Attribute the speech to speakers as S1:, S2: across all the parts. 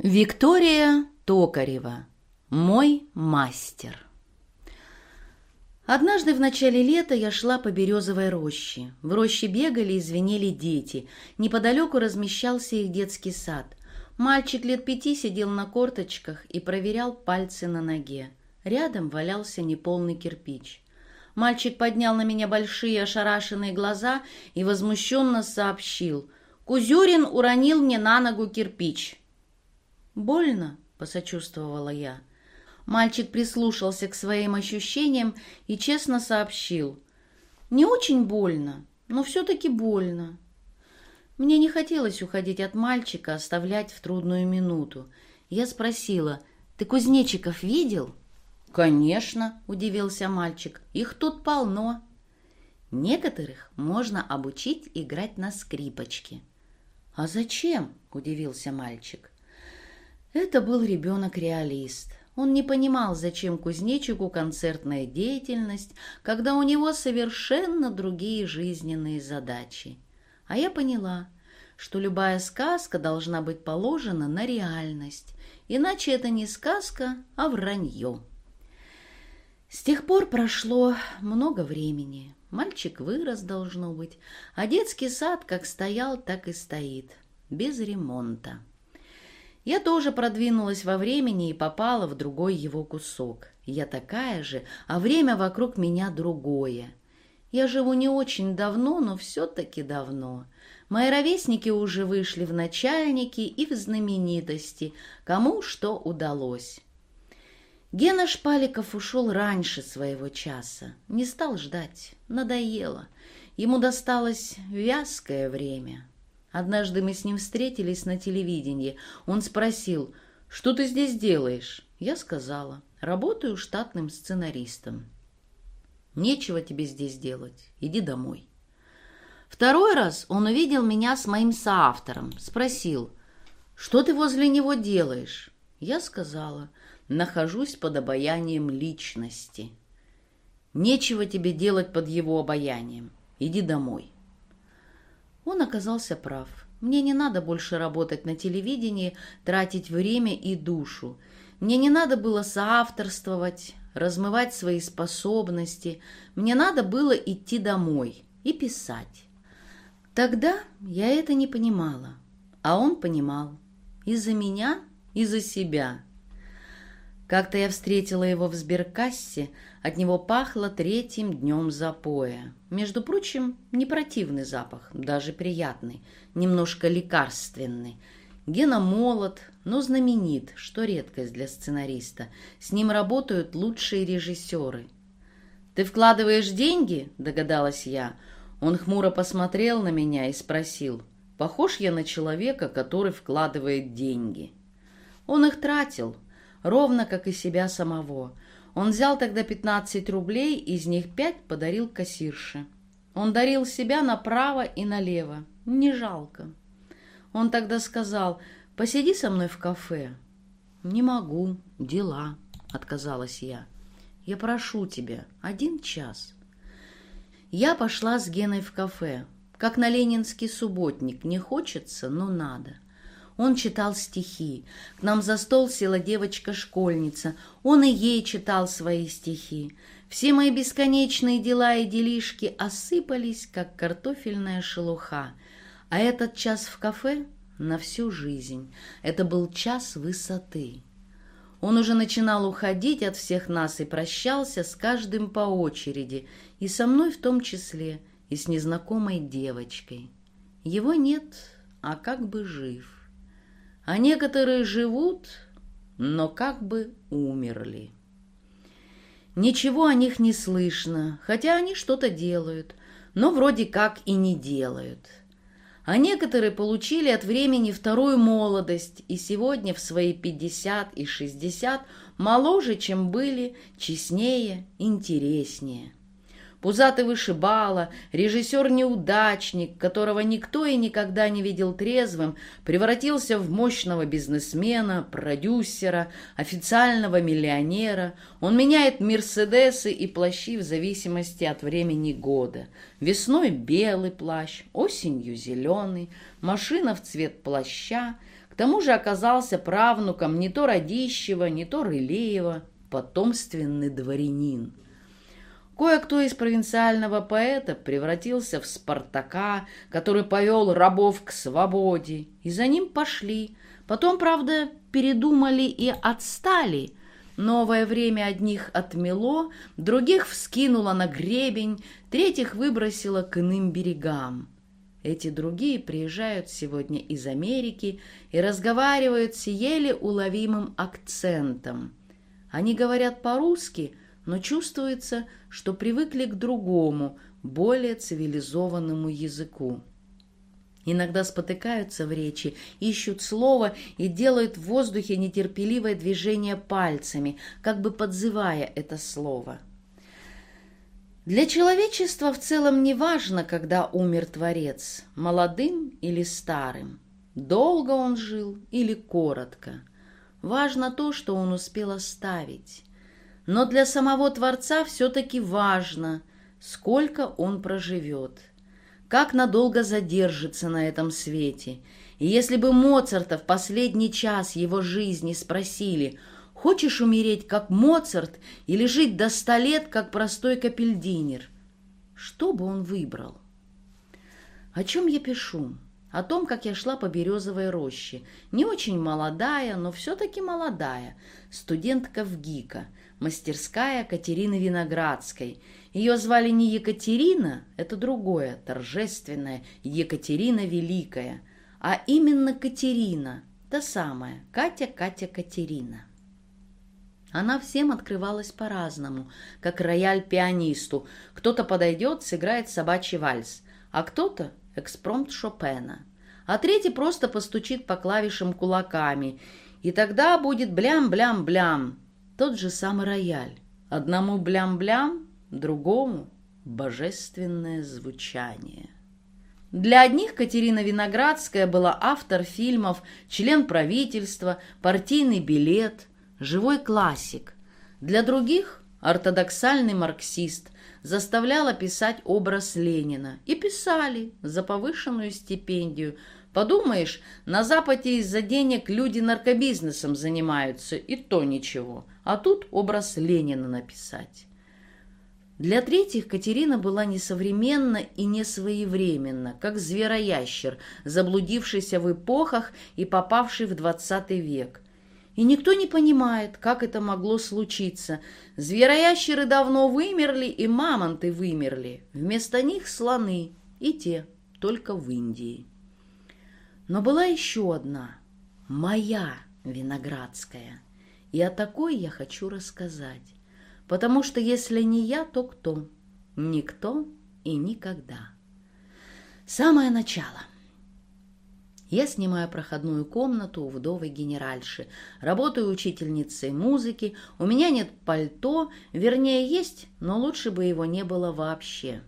S1: Виктория Токарева. Мой мастер. Однажды в начале лета я шла по березовой роще. В роще бегали и звенели дети. Неподалеку размещался их детский сад. Мальчик лет пяти сидел на корточках и проверял пальцы на ноге. Рядом валялся неполный кирпич. Мальчик поднял на меня большие ошарашенные глаза и возмущенно сообщил. «Кузюрин уронил мне на ногу кирпич». «Больно?» — посочувствовала я. Мальчик прислушался к своим ощущениям и честно сообщил. «Не очень больно, но все-таки больно». Мне не хотелось уходить от мальчика, оставлять в трудную минуту. Я спросила, «Ты кузнечиков видел?» «Конечно», — удивился мальчик, — «их тут полно». Некоторых можно обучить играть на скрипочке. «А зачем?» — удивился мальчик. Это был ребенок-реалист. Он не понимал, зачем кузнечику концертная деятельность, когда у него совершенно другие жизненные задачи. А я поняла, что любая сказка должна быть положена на реальность, иначе это не сказка, а вранье. С тех пор прошло много времени. Мальчик вырос, должно быть, а детский сад как стоял, так и стоит, без ремонта. Я тоже продвинулась во времени и попала в другой его кусок. Я такая же, а время вокруг меня другое. Я живу не очень давно, но все-таки давно. Мои ровесники уже вышли в начальники и в знаменитости, кому что удалось. Гена Шпаликов ушел раньше своего часа, не стал ждать, надоело. Ему досталось вязкое время. Однажды мы с ним встретились на телевидении. Он спросил, что ты здесь делаешь? Я сказала, работаю штатным сценаристом. Нечего тебе здесь делать, иди домой. Второй раз он увидел меня с моим соавтором, спросил, что ты возле него делаешь? Я сказала, нахожусь под обаянием личности. Нечего тебе делать под его обаянием, иди домой. Он оказался прав. Мне не надо больше работать на телевидении, тратить время и душу. Мне не надо было соавторствовать, размывать свои способности. Мне надо было идти домой и писать. Тогда я это не понимала, а он понимал. И за меня, и за себя. Как-то я встретила его в сберкассе, от него пахло третьим днем запоя. Между прочим, не противный запах, даже приятный, немножко лекарственный. Гена молод, но знаменит, что редкость для сценариста. С ним работают лучшие режиссеры. «Ты вкладываешь деньги?» – догадалась я. Он хмуро посмотрел на меня и спросил, «Похож я на человека, который вкладывает деньги?» Он их тратил, ровно как и себя самого. Он взял тогда 15 рублей, из них 5 подарил кассирше. Он дарил себя направо и налево. Не жалко. Он тогда сказал, посиди со мной в кафе. Не могу, дела, отказалась я. Я прошу тебя, один час. Я пошла с Геной в кафе. Как на ленинский субботник, не хочется, но надо. Он читал стихи. К нам за стол села девочка-школьница. Он и ей читал свои стихи. Все мои бесконечные дела и делишки осыпались, как картофельная шелуха. А этот час в кафе на всю жизнь. Это был час высоты. Он уже начинал уходить от всех нас и прощался с каждым по очереди, и со мной в том числе, и с незнакомой девочкой. Его нет, а как бы жив а некоторые живут, но как бы умерли. Ничего о них не слышно, хотя они что-то делают, но вроде как и не делают. А некоторые получили от времени вторую молодость и сегодня в свои 50 и 60 моложе, чем были, честнее, интереснее. Пузатый вышибала, режиссер-неудачник, которого никто и никогда не видел трезвым, превратился в мощного бизнесмена, продюсера, официального миллионера. Он меняет мерседесы и плащи в зависимости от времени года. Весной белый плащ, осенью зеленый, машина в цвет плаща, тому же оказался правнуком не то Радищева, не то Рылеева, потомственный дворянин. Кое-кто из провинциального поэта превратился в Спартака, который повел рабов к свободе, и за ним пошли. Потом, правда, передумали и отстали. Новое время одних отмело, других вскинуло на гребень, третьих выбросило к иным берегам. Эти другие приезжают сегодня из Америки и разговаривают с еле уловимым акцентом. Они говорят по-русски, но чувствуется, что привыкли к другому, более цивилизованному языку. Иногда спотыкаются в речи, ищут слово и делают в воздухе нетерпеливое движение пальцами, как бы подзывая это слово. Для человечества в целом не важно, когда умер Творец, молодым или старым, долго он жил или коротко. Важно то, что он успел оставить. Но для самого Творца все-таки важно, сколько он проживет, как надолго задержится на этом свете. И если бы Моцарта в последний час его жизни спросили, хочешь умереть, как Моцарт, или жить до ста лет, как простой капельдинер, что бы он выбрал? О чем я пишу? О том, как я шла по березовой роще. Не очень молодая, но все-таки молодая. Студентка в ГИКа – мастерская Катерины Виноградской. Ее звали не Екатерина, это другое, торжественное, Екатерина Великая, а именно Катерина, та самая, Катя, Катя, Катерина. Она всем открывалась по-разному, как рояль пианисту. Кто-то подойдет, сыграет собачий вальс, а кто-то — экспромт Шопена. А третий просто постучит по клавишам кулаками, и тогда будет блям-блям-блям, тот же самый рояль. Одному блям-блям, другому божественное звучание. Для одних Катерина Виноградская была автор фильмов, член правительства, партийный билет, живой классик. Для других – ортодоксальный марксист, заставляла писать образ Ленина. И писали за повышенную стипендию – Подумаешь, на Западе из-за денег люди наркобизнесом занимаются, и то ничего. А тут образ Ленина написать. Для третьих Катерина была несовременна и не своевременна, как звероящер, заблудившийся в эпохах и попавший в двадцатый век. И никто не понимает, как это могло случиться. Звероящеры давно вымерли, и мамонты вымерли. Вместо них слоны, и те, только в Индии. Но была еще одна, моя виноградская. И о такой я хочу рассказать. Потому что если не я, то кто? Никто и никогда. Самое начало. Я снимаю проходную комнату у вдовы генеральши, работаю учительницей музыки, у меня нет пальто, вернее, есть, но лучше бы его не было вообще.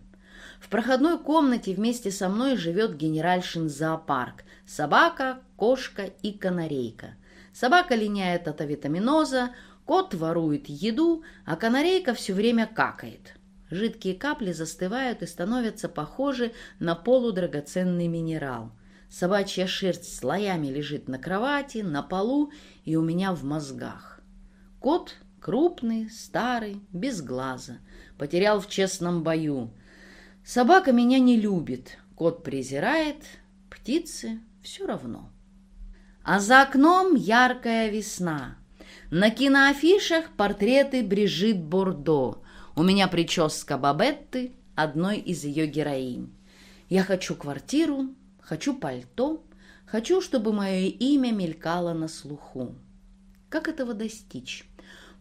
S1: В проходной комнате вместе со мной живет генеральшин зоопарк. Собака, кошка и канарейка. Собака линяет от авитаминоза, кот ворует еду, а канарейка все время какает. Жидкие капли застывают и становятся похожи на полудрагоценный минерал. Собачья шерсть слоями лежит на кровати, на полу и у меня в мозгах. Кот крупный, старый, без глаза. Потерял в честном бою. Собака меня не любит, кот презирает, птицы все равно. А за окном яркая весна. На киноафишах портреты Брижит Бордо. У меня прическа Бабетты, одной из ее героинь. Я хочу квартиру, хочу пальто, хочу, чтобы мое имя мелькало на слуху. Как этого достичь?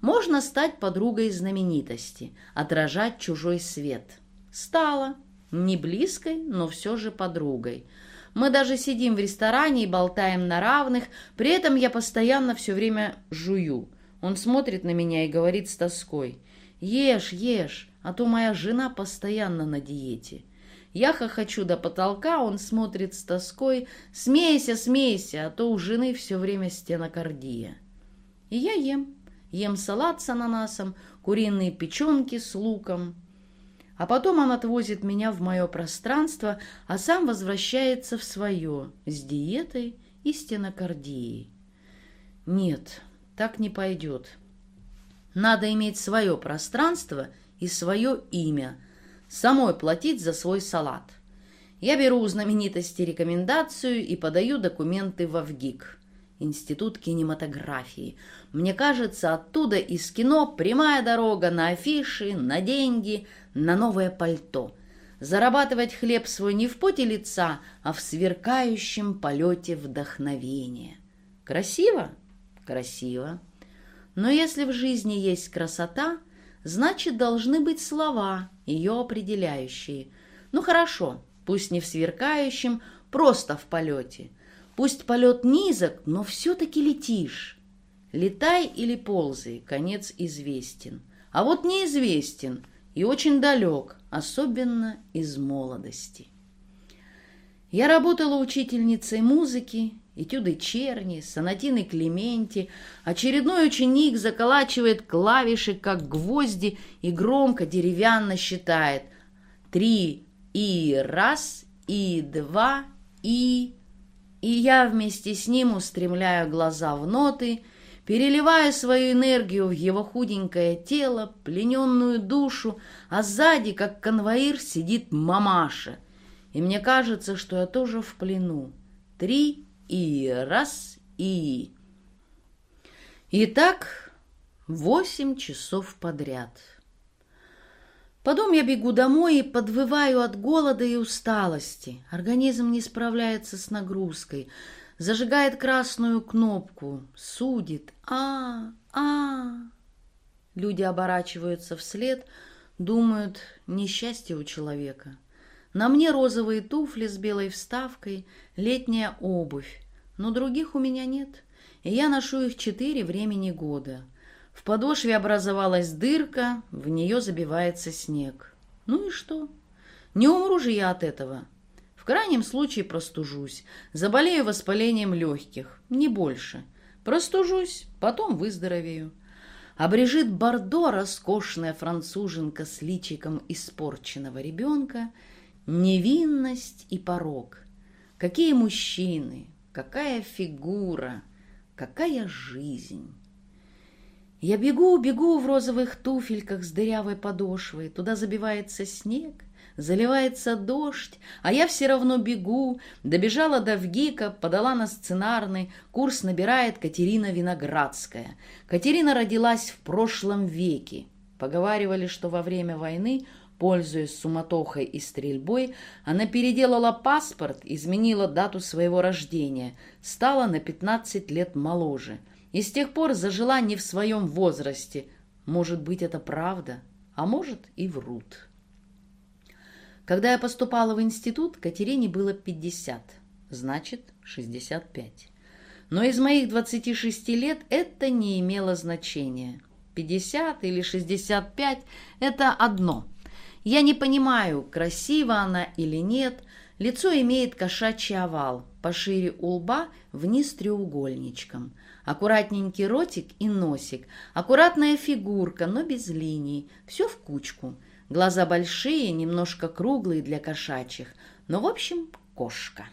S1: Можно стать подругой знаменитости, отражать чужой свет – Стала. Не близкой, но все же подругой. Мы даже сидим в ресторане и болтаем на равных, при этом я постоянно все время жую. Он смотрит на меня и говорит с тоской. «Ешь, ешь, а то моя жена постоянно на диете». Я хохочу до потолка, он смотрит с тоской. «Смейся, смейся, а то у жены все время стенокардия». И я ем. Ем салат с ананасом, куриные печенки с луком. А потом он отвозит меня в мое пространство, а сам возвращается в свое с диетой и стенокардией. Нет, так не пойдет. Надо иметь свое пространство и свое имя, самой платить за свой салат. Я беру у знаменитости рекомендацию и подаю документы в ВГИК, Институт кинематографии. Мне кажется, оттуда из кино прямая дорога на афиши, на деньги, на новое пальто. Зарабатывать хлеб свой не в поте лица, а в сверкающем полете вдохновения. Красиво? Красиво. Но если в жизни есть красота, значит, должны быть слова, ее определяющие. Ну хорошо, пусть не в сверкающем, просто в полете. Пусть полет низок, но все-таки летишь. Летай или ползай, конец известен. А вот неизвестен и очень далек, особенно из молодости. Я работала учительницей музыки, этюды Черни, сонатины Клементи. Очередной ученик заколачивает клавиши, как гвозди, и громко деревянно считает. Три, и раз, и два, и... И я вместе с ним устремляю глаза в ноты, переливая свою энергию в его худенькое тело, плененную душу, а сзади, как конвоир, сидит мамаша. И мне кажется, что я тоже в плену. Три и раз и... И так восемь часов подряд. Потом я бегу домой и подвываю от голода и усталости. Организм не справляется с нагрузкой. Зажигает красную кнопку. Судит. А, а. Люди оборачиваются вслед, думают, несчастье у человека. На мне розовые туфли с белой вставкой, летняя обувь. Но других у меня нет, и я ношу их четыре времени года — в подошве образовалась дырка, в нее забивается снег. Ну и что? Не умру же я от этого. В крайнем случае простужусь, заболею воспалением легких, не больше. Простужусь, потом выздоровею. А Брижит Бардо, роскошная француженка с личиком испорченного ребенка, невинность и порог. Какие мужчины, какая фигура, какая жизнь. Я бегу, бегу в розовых туфельках с дырявой подошвой. Туда забивается снег, заливается дождь, а я все равно бегу. Добежала до ВГИКа, подала на сценарный. Курс набирает Катерина Виноградская. Катерина родилась в прошлом веке. Поговаривали, что во время войны Пользуясь суматохой и стрельбой, она переделала паспорт, изменила дату своего рождения, стала на 15 лет моложе – и с тех пор зажила не в своем возрасте. Может быть, это правда, а может и врут. Когда я поступала в институт, Катерине было 50, значит, 65. Но из моих 26 лет это не имело значения. 50 или 65 – это одно. Я не понимаю, красива она или нет. Лицо имеет кошачий овал, пошире у лба, вниз треугольничком – Аккуратненький ротик и носик, аккуратная фигурка, но без линий, все в кучку. Глаза большие, немножко круглые для кошачьих, но, в общем, кошка.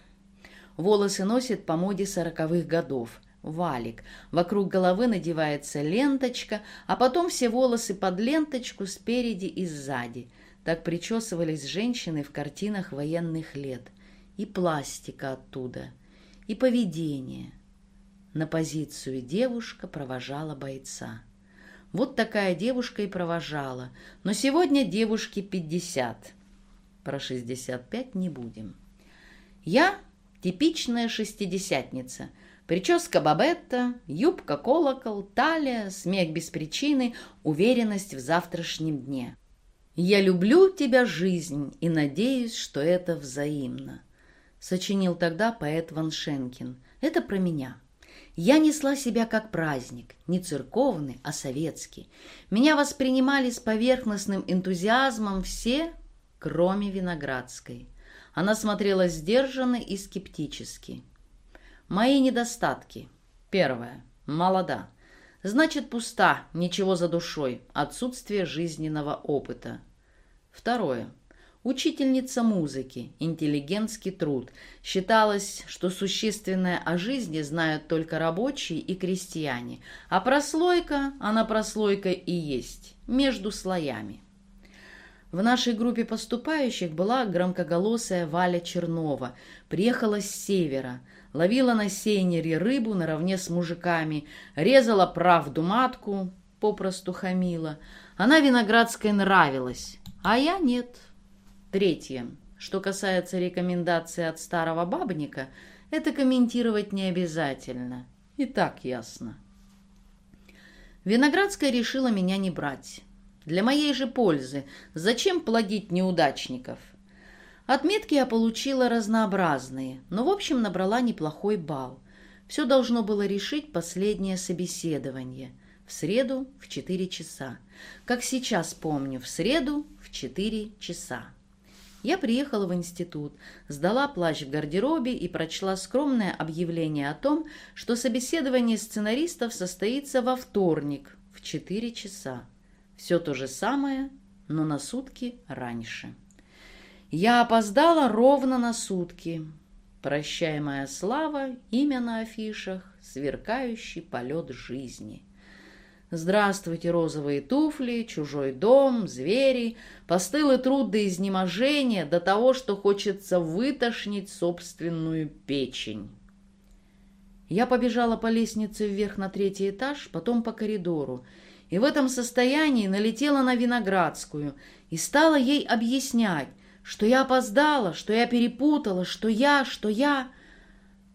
S1: Волосы носит по моде сороковых годов. Валик. Вокруг головы надевается ленточка, а потом все волосы под ленточку спереди и сзади. Так причесывались женщины в картинах военных лет. И пластика оттуда, и поведение. На позицию девушка провожала бойца. Вот такая девушка и провожала. Но сегодня девушке 50. Про 65 не будем. Я типичная шестидесятница. Прическа бабетта, юбка колокол, талия, смех без причины, уверенность в завтрашнем дне. «Я люблю тебя, жизнь, и надеюсь, что это взаимно», сочинил тогда поэт Ван Шенкин. Это про меня. Я несла себя как праздник, не церковный, а советский. Меня воспринимали с поверхностным энтузиазмом все, кроме Виноградской. Она смотрела сдержанно и скептически. Мои недостатки. Первое. Молода. Значит, пуста, ничего за душой, отсутствие жизненного опыта. Второе. Учительница музыки, интеллигентский труд. Считалось, что существенное о жизни знают только рабочие и крестьяне, а прослойка, она прослойка и есть, между слоями. В нашей группе поступающих была громкоголосая Валя Чернова. Приехала с севера, ловила на сейнере рыбу наравне с мужиками, резала правду матку, попросту хамила. Она виноградской нравилась, а я нет. Третье. Что касается рекомендации от старого бабника, это комментировать не обязательно. И так ясно. Виноградская решила меня не брать. Для моей же пользы. Зачем плодить неудачников? Отметки я получила разнообразные, но в общем набрала неплохой балл. Все должно было решить последнее собеседование. В среду в 4 часа. Как сейчас помню, в среду в 4 часа. Я приехала в институт, сдала плащ в гардеробе и прочла скромное объявление о том, что собеседование сценаристов состоится во вторник в 4 часа. Все то же самое, но на сутки раньше. Я опоздала ровно на сутки. Прощай, моя слава, имя на афишах, сверкающий полет жизни. Здравствуйте, розовые туфли, чужой дом, звери, постылый труд до изнеможения, до того, что хочется вытошнить собственную печень. Я побежала по лестнице вверх на третий этаж, потом по коридору, и в этом состоянии налетела на Виноградскую и стала ей объяснять, что я опоздала, что я перепутала, что я, что я...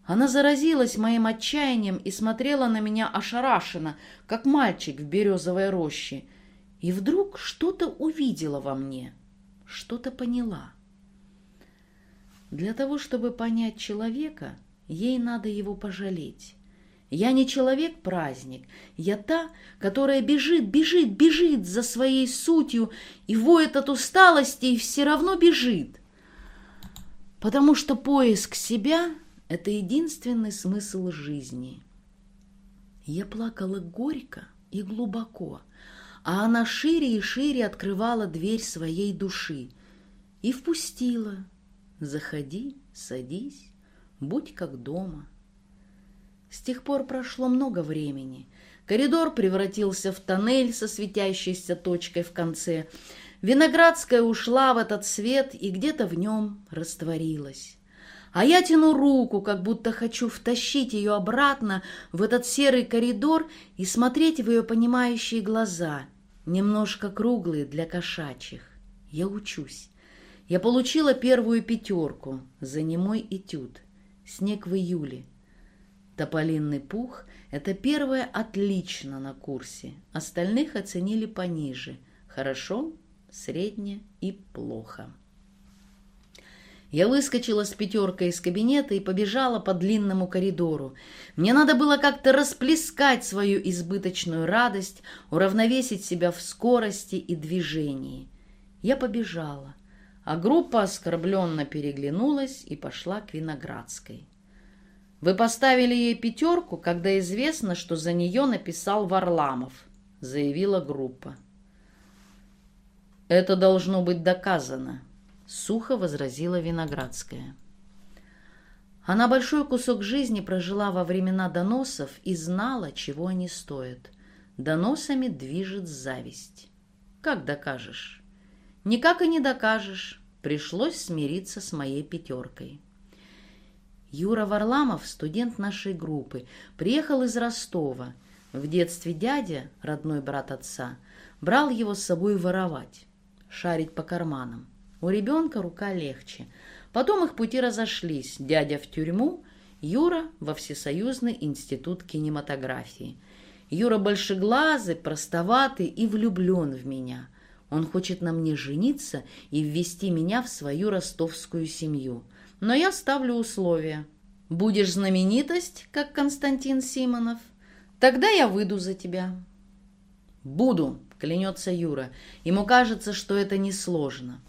S1: Она заразилась моим отчаянием и смотрела на меня ошарашенно, как мальчик в березовой роще. И вдруг что-то увидела во мне, что-то поняла. Для того, чтобы понять человека, ей надо его пожалеть. Я не человек-праздник, я та, которая бежит, бежит, бежит за своей сутью и воет от усталости и все равно бежит. Потому что поиск себя — это единственный смысл жизни. Я плакала горько и глубоко, а она шире и шире открывала дверь своей души и впустила. Заходи, садись, будь как дома — с тех пор прошло много времени. Коридор превратился в тоннель со светящейся точкой в конце. Виноградская ушла в этот свет и где-то в нем растворилась. А я тяну руку, как будто хочу втащить ее обратно в этот серый коридор и смотреть в ее понимающие глаза, немножко круглые для кошачьих. Я учусь. Я получила первую пятерку за немой этюд. Снег в июле. Тополинный пух – это первое отлично на курсе, остальных оценили пониже – хорошо, средне и плохо. Я выскочила с пятеркой из кабинета и побежала по длинному коридору. Мне надо было как-то расплескать свою избыточную радость, уравновесить себя в скорости и движении. Я побежала, а группа оскорбленно переглянулась и пошла к Виноградской. Вы поставили ей пятерку, когда известно, что за нее написал Варламов, заявила группа. Это должно быть доказано, сухо возразила Виноградская. Она большой кусок жизни прожила во времена доносов и знала, чего они стоят. Доносами движет зависть. Как докажешь? Никак и не докажешь. Пришлось смириться с моей пятеркой. Юра Варламов, студент нашей группы, приехал из Ростова. В детстве дядя, родной брат отца, брал его с собой воровать, шарить по карманам. У ребенка рука легче. Потом их пути разошлись. Дядя в тюрьму, Юра во Всесоюзный институт кинематографии. Юра большеглазый, простоватый и влюблен в меня. Он хочет на мне жениться и ввести меня в свою ростовскую семью но я ставлю условия. Будешь знаменитость, как Константин Симонов, тогда я выйду за тебя. Буду, клянется Юра. Ему кажется, что это несложно.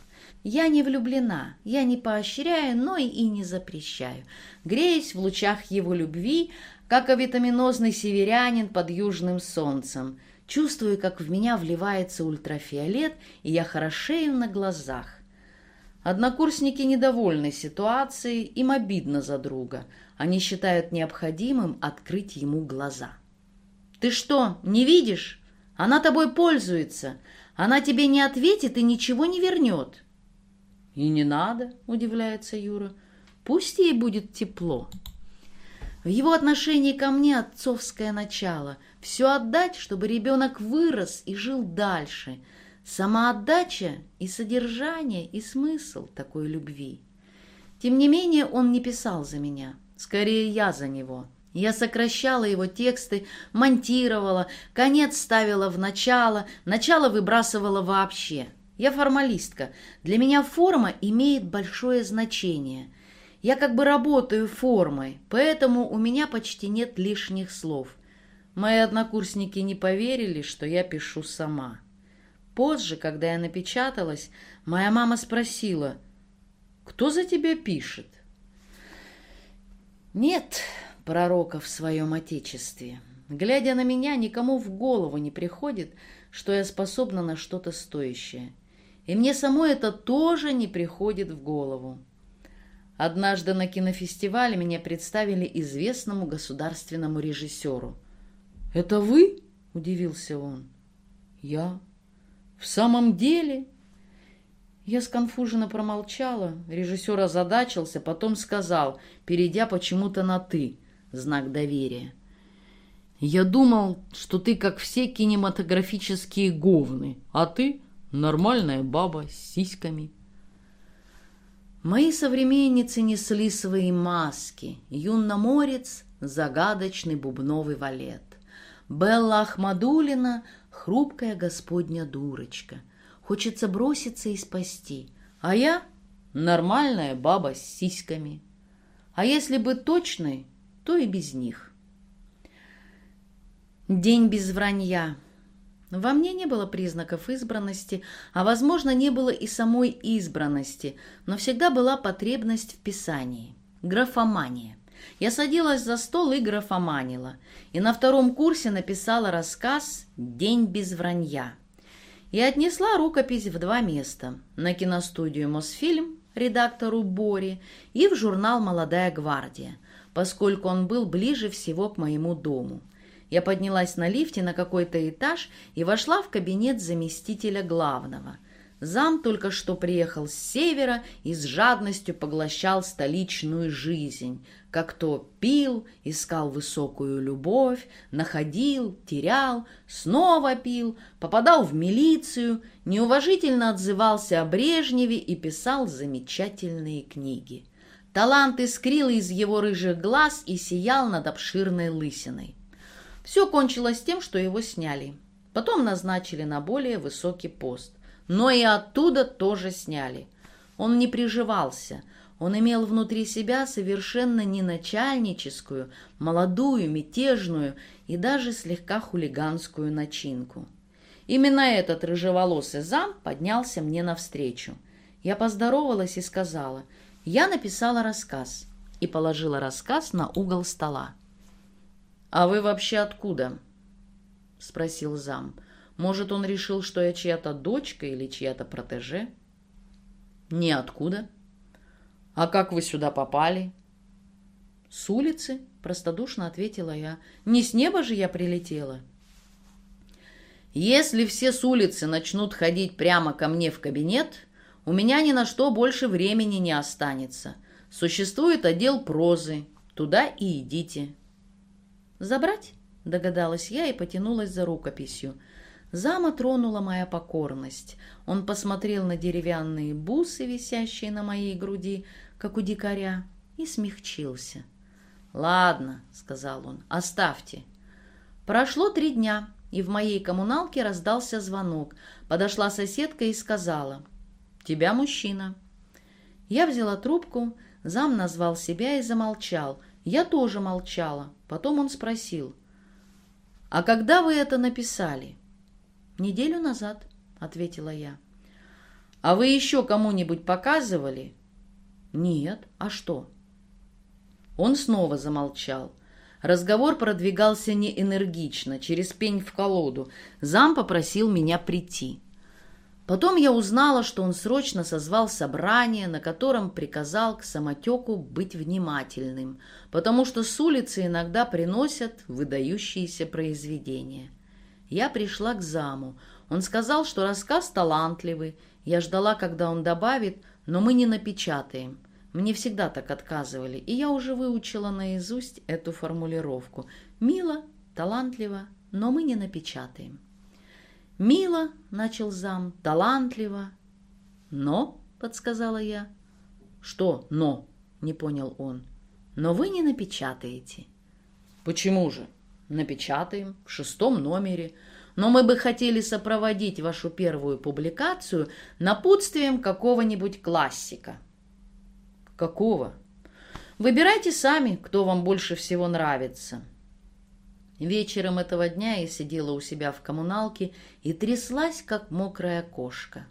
S1: Я не влюблена, я не поощряю, но и не запрещаю. Греюсь в лучах его любви, как авитаминозный северянин под южным солнцем. Чувствую, как в меня вливается ультрафиолет, и я хорошею на глазах. Однокурсники недовольны ситуацией, им обидно за друга. Они считают необходимым открыть ему глаза. «Ты что, не видишь? Она тобой пользуется. Она тебе не ответит и ничего не вернет». «И не надо», — удивляется Юра. «Пусть ей будет тепло». В его отношении ко мне отцовское начало. Все отдать, чтобы ребенок вырос и жил дальше. Самоотдача и содержание, и смысл такой любви. Тем не менее, он не писал за меня. Скорее, я за него. Я сокращала его тексты, монтировала, конец ставила в начало, начало выбрасывала вообще. Я формалистка. Для меня форма имеет большое значение. Я как бы работаю формой, поэтому у меня почти нет лишних слов. Мои однокурсники не поверили, что я пишу сама. Позже, когда я напечаталась, моя мама спросила, «Кто за тебя пишет?» Нет пророка в своем отечестве. Глядя на меня, никому в голову не приходит, что я способна на что-то стоящее. И мне самой это тоже не приходит в голову. Однажды на кинофестивале меня представили известному государственному режиссеру. «Это вы?» – удивился он. «Я? В самом деле?» Я сконфуженно промолчала. Режиссер озадачился, потом сказал, перейдя почему-то на «ты», знак доверия. «Я думал, что ты как все кинематографические говны, а ты нормальная баба с сиськами». Мои современницы несли свои маски. Юнна-морец — загадочный бубновый валет. Белла Ахмадулина — хрупкая господня дурочка. Хочется броситься и спасти. А я — нормальная баба с сиськами. А если быть точной, то и без них. День без вранья. Во мне не было признаков избранности, а, возможно, не было и самой избранности, но всегда была потребность в писании. Графомания. Я садилась за стол и графоманила, и на втором курсе написала рассказ «День без вранья». И отнесла рукопись в два места – на киностудию «Мосфильм» редактору Бори и в журнал «Молодая гвардия», поскольку он был ближе всего к моему дому – я поднялась на лифте на какой-то этаж и вошла в кабинет заместителя главного. Зам только что приехал с севера и с жадностью поглощал столичную жизнь, как то пил, искал высокую любовь, находил, терял, снова пил, попадал в милицию, неуважительно отзывался о Брежневе и писал замечательные книги. Талант искрил из его рыжих глаз и сиял над обширной лысиной. Все кончилось тем, что его сняли. Потом назначили на более высокий пост. Но и оттуда тоже сняли. Он не приживался. Он имел внутри себя совершенно не начальническую, молодую, мятежную и даже слегка хулиганскую начинку. Именно этот рыжеволосый зам поднялся мне навстречу. Я поздоровалась и сказала, я написала рассказ и положила рассказ на угол стола. «А вы вообще откуда?» — спросил зам. «Может, он решил, что я чья-то дочка или чья-то протеже?» «Ниоткуда». «А как вы сюда попали?» «С улицы», — простодушно ответила я. «Не с неба же я прилетела». «Если все с улицы начнут ходить прямо ко мне в кабинет, у меня ни на что больше времени не останется. Существует отдел прозы. Туда и идите». «Забрать?» — догадалась я и потянулась за рукописью. Зама тронула моя покорность. Он посмотрел на деревянные бусы, висящие на моей груди, как у дикаря, и смягчился. «Ладно», — сказал он, — «оставьте». Прошло три дня, и в моей коммуналке раздался звонок. Подошла соседка и сказала, «Тебя мужчина». Я взяла трубку, зам назвал себя и замолчал — я тоже молчала. Потом он спросил. «А когда вы это написали?» «Неделю назад», — ответила я. «А вы еще кому-нибудь показывали?» «Нет. А что?» Он снова замолчал. Разговор продвигался неэнергично, через пень в колоду. Зам попросил меня прийти. Потом я узнала, что он срочно созвал собрание, на котором приказал к самотеку быть внимательным, потому что с улицы иногда приносят выдающиеся произведения. Я пришла к заму. Он сказал, что рассказ талантливый. Я ждала, когда он добавит, но мы не напечатаем. Мне всегда так отказывали, и я уже выучила наизусть эту формулировку. Мило, талантливо, но мы не напечатаем. «Мило», — начал зам, — «талантливо». «Но», — подсказала я. «Что «но»?» — не понял он. «Но вы не напечатаете». «Почему же?» «Напечатаем в шестом номере. Но мы бы хотели сопроводить вашу первую публикацию напутствием какого-нибудь классика». «Какого?» «Выбирайте сами, кто вам больше всего нравится». Вечером этого дня я сидела у себя в коммуналке и тряслась, как мокрая кошка.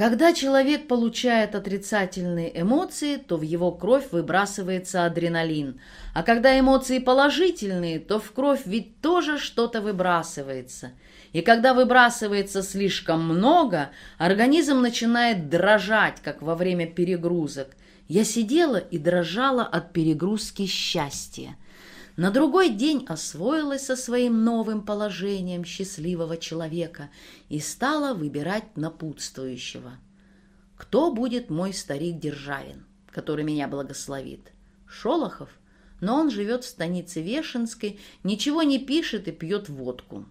S1: Когда человек получает отрицательные эмоции, то в его кровь выбрасывается адреналин. А когда эмоции положительные, то в кровь ведь тоже что-то выбрасывается. И когда выбрасывается слишком много, организм начинает дрожать, как во время перегрузок. Я сидела и дрожала от перегрузки счастья. На другой день освоилась со своим новым положением счастливого человека и стала выбирать напутствующего. Кто будет мой старик Державин, который меня благословит? Шолохов? Но он живет в станице Вешенской, ничего не пишет и пьет водку.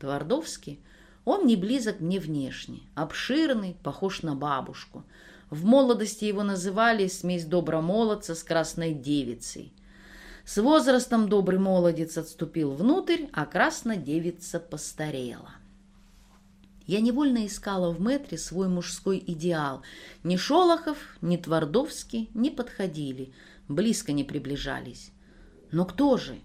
S1: Твардовский? Он не близок мне внешне, обширный, похож на бабушку. В молодости его называли смесь добромолодца с красной девицей. С возрастом добрый молодец отступил внутрь, а красная девица постарела. Я невольно искала в метре свой мужской идеал. Ни Шолохов, ни Твардовский не подходили, близко не приближались. Но кто же?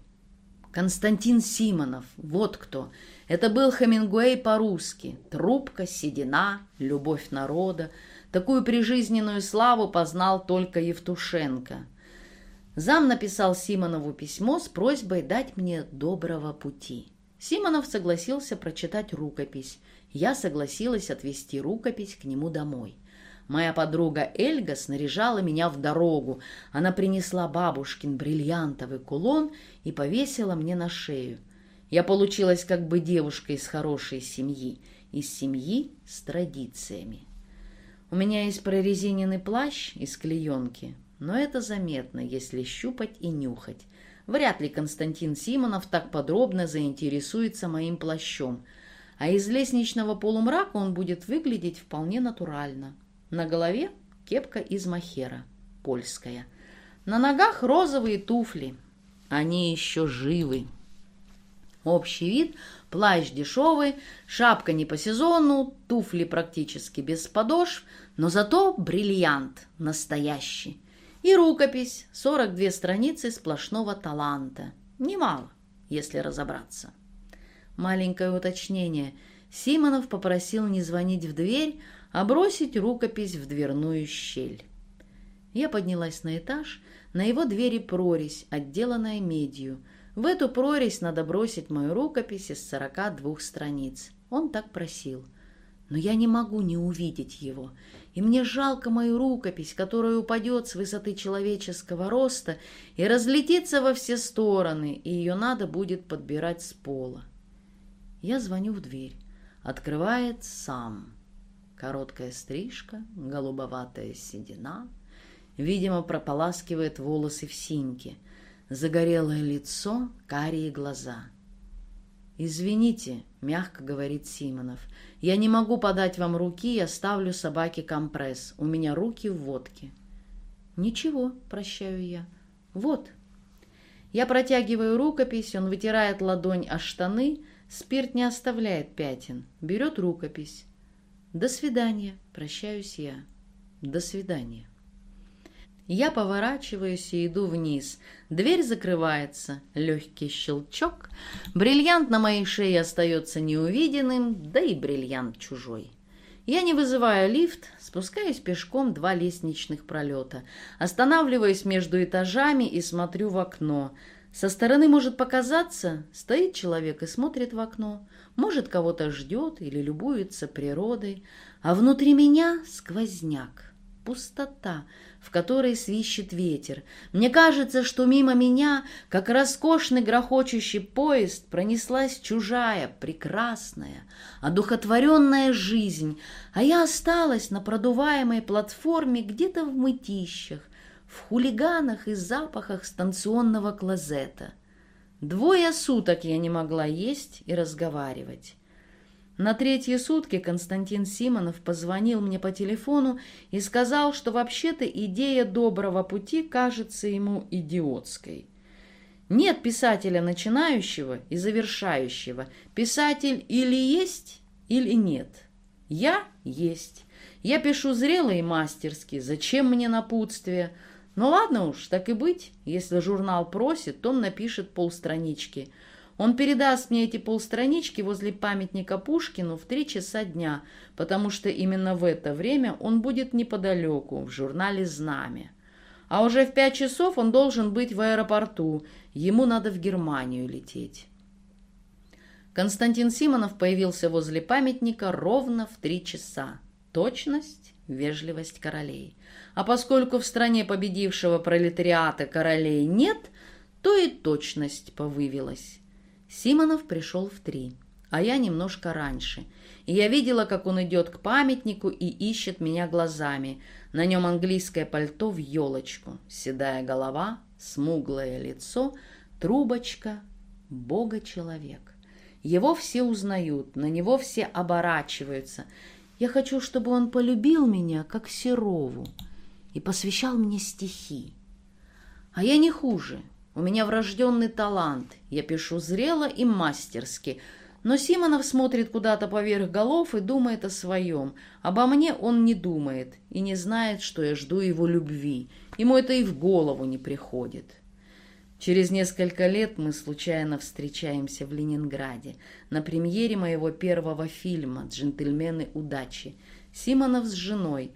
S1: Константин Симонов, вот кто. Это был Хемингуэй по-русски. Трубка, седина, любовь народа. Такую прижизненную славу познал только Евтушенко. Зам написал Симонову письмо с просьбой дать мне доброго пути. Симонов согласился прочитать рукопись. Я согласилась отвезти рукопись к нему домой. Моя подруга Эльга снаряжала меня в дорогу. Она принесла бабушкин бриллиантовый кулон и повесила мне на шею. Я получилась как бы девушка из хорошей семьи, из семьи с традициями. У меня есть прорезиненный плащ из клеенки, но это заметно, если щупать и нюхать. Вряд ли Константин Симонов так подробно заинтересуется моим плащом, а из лестничного полумрака он будет выглядеть вполне натурально. На голове кепка из махера, польская. На ногах розовые туфли. Они еще живы. Общий вид – плащ дешевый, шапка не по сезону, туфли практически без подошв, но зато бриллиант настоящий. И рукопись, 42 страницы сплошного таланта. Немало, если разобраться. Маленькое уточнение. Симонов попросил не звонить в дверь, а бросить рукопись в дверную щель. Я поднялась на этаж, на его двери прорезь, отделанная медью. В эту прорезь надо бросить мою рукопись из 42 страниц. Он так просил. Но я не могу не увидеть его и мне жалко мою рукопись, которая упадет с высоты человеческого роста и разлетится во все стороны, и ее надо будет подбирать с пола. Я звоню в дверь. Открывает сам. Короткая стрижка, голубоватая седина. Видимо, прополаскивает волосы в синьке. Загорелое лицо, карие глаза — «Извините», — мягко говорит Симонов, — «я не могу подать вам руки и оставлю собаке компресс. У меня руки в водке». «Ничего», — прощаю я. «Вот». Я протягиваю рукопись, он вытирает ладонь о штаны, спирт не оставляет пятен, берет рукопись. «До свидания», — прощаюсь я. «До свидания». Я поворачиваюсь и иду вниз. Дверь закрывается. Легкий щелчок. Бриллиант на моей шее остается неувиденным, да и бриллиант чужой. Я не вызываю лифт, спускаюсь пешком два лестничных пролета. Останавливаюсь между этажами и смотрю в окно. Со стороны может показаться, стоит человек и смотрит в окно, может, кого-то ждет или любуется природой, а внутри меня сквозняк, пустота, в которой свищет ветер. Мне кажется, что мимо меня, как роскошный грохочущий поезд, пронеслась чужая, прекрасная, одухотворенная жизнь, а я осталась на продуваемой платформе где-то в мытищах, в хулиганах и запахах станционного клозета. Двое суток я не могла есть и разговаривать. На третьи сутки Константин Симонов позвонил мне по телефону и сказал, что вообще-то идея доброго пути кажется ему идиотской. Нет писателя начинающего и завершающего. Писатель или есть, или нет. Я есть. Я пишу зрело и мастерски. Зачем мне напутствие? Ну ладно уж, так и быть. Если журнал просит, то он напишет полстранички – он передаст мне эти полстранички возле памятника Пушкину в три часа дня, потому что именно в это время он будет неподалеку, в журнале «Знамя». А уже в пять часов он должен быть в аэропорту, ему надо в Германию лететь. Константин Симонов появился возле памятника ровно в три часа. Точность, вежливость королей. А поскольку в стране победившего пролетариата королей нет, то и точность повывилась. Симонов пришел в три, а я немножко раньше. И я видела, как он идет к памятнику и ищет меня глазами. На нем английское пальто в елочку, седая голова, смуглое лицо, трубочка, бога-человек. Его все узнают, на него все оборачиваются. Я хочу, чтобы он полюбил меня, как Серову, и посвящал мне стихи. А я не хуже, у меня врожденный талант. Я пишу зрело и мастерски. Но Симонов смотрит куда-то поверх голов и думает о своем. Обо мне он не думает и не знает, что я жду его любви. Ему это и в голову не приходит. Через несколько лет мы случайно встречаемся в Ленинграде на премьере моего первого фильма «Джентльмены удачи». Симонов с женой.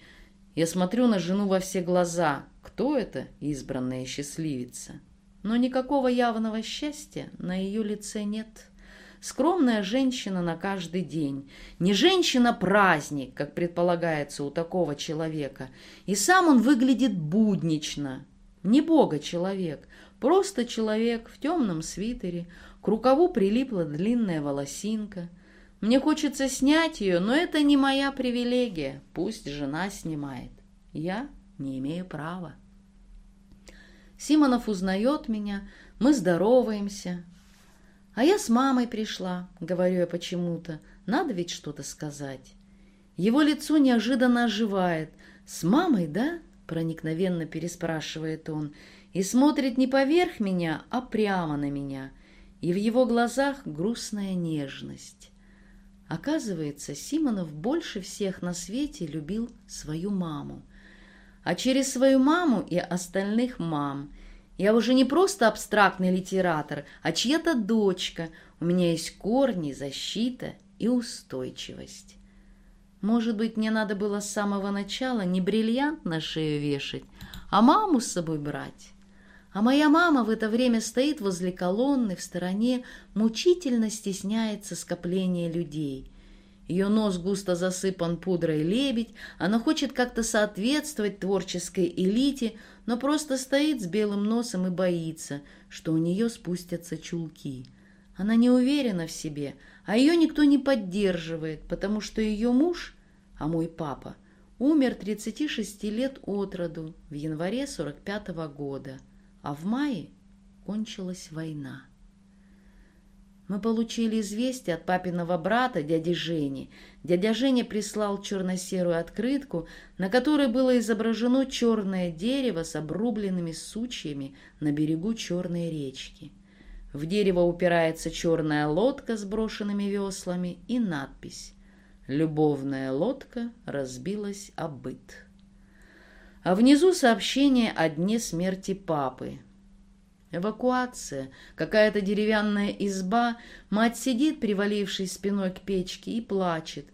S1: Я смотрю на жену во все глаза. Кто это избранная счастливица? Но никакого явного счастья на ее лице нет. Скромная женщина на каждый день. Не женщина-праздник, как предполагается у такого человека. И сам он выглядит буднично. Не бога-человек, просто человек в темном свитере, к рукаву прилипла длинная волосинка. Мне хочется снять ее, но это не моя привилегия. Пусть жена снимает. Я не имею права. Симонов узнает меня, мы здороваемся. А я с мамой пришла, говорю я почему-то, надо ведь что-то сказать. Его лицо неожиданно оживает. «С мамой, да?» — проникновенно переспрашивает он. И смотрит не поверх меня, а прямо на меня. И в его глазах грустная нежность. Оказывается, Симонов больше всех на свете любил свою маму а через свою маму и остальных мам. Я уже не просто абстрактный литератор, а чья-то дочка. У меня есть корни, защита и устойчивость. Может быть, мне надо было с самого начала не бриллиант на шею вешать, а маму с собой брать. А моя мама в это время стоит возле колонны в стороне, мучительно стесняется скопления людей – ее нос густо засыпан пудрой лебедь, она хочет как-то соответствовать творческой элите, но просто стоит с белым носом и боится, что у нее спустятся чулки. Она не уверена в себе, а ее никто не поддерживает, потому что ее муж, а мой папа, умер 36 лет от роду в январе 45 -го года, а в мае кончилась война. Мы получили известие от папиного брата, дяди Жени. Дядя Женя прислал черно-серую открытку, на которой было изображено черное дерево с обрубленными сучьями на берегу черной речки. В дерево упирается черная лодка с брошенными веслами и надпись «Любовная лодка разбилась о быт». А внизу сообщение о дне смерти папы, Эвакуация, какая-то деревянная изба, мать сидит, привалившись спиной к печке, и плачет.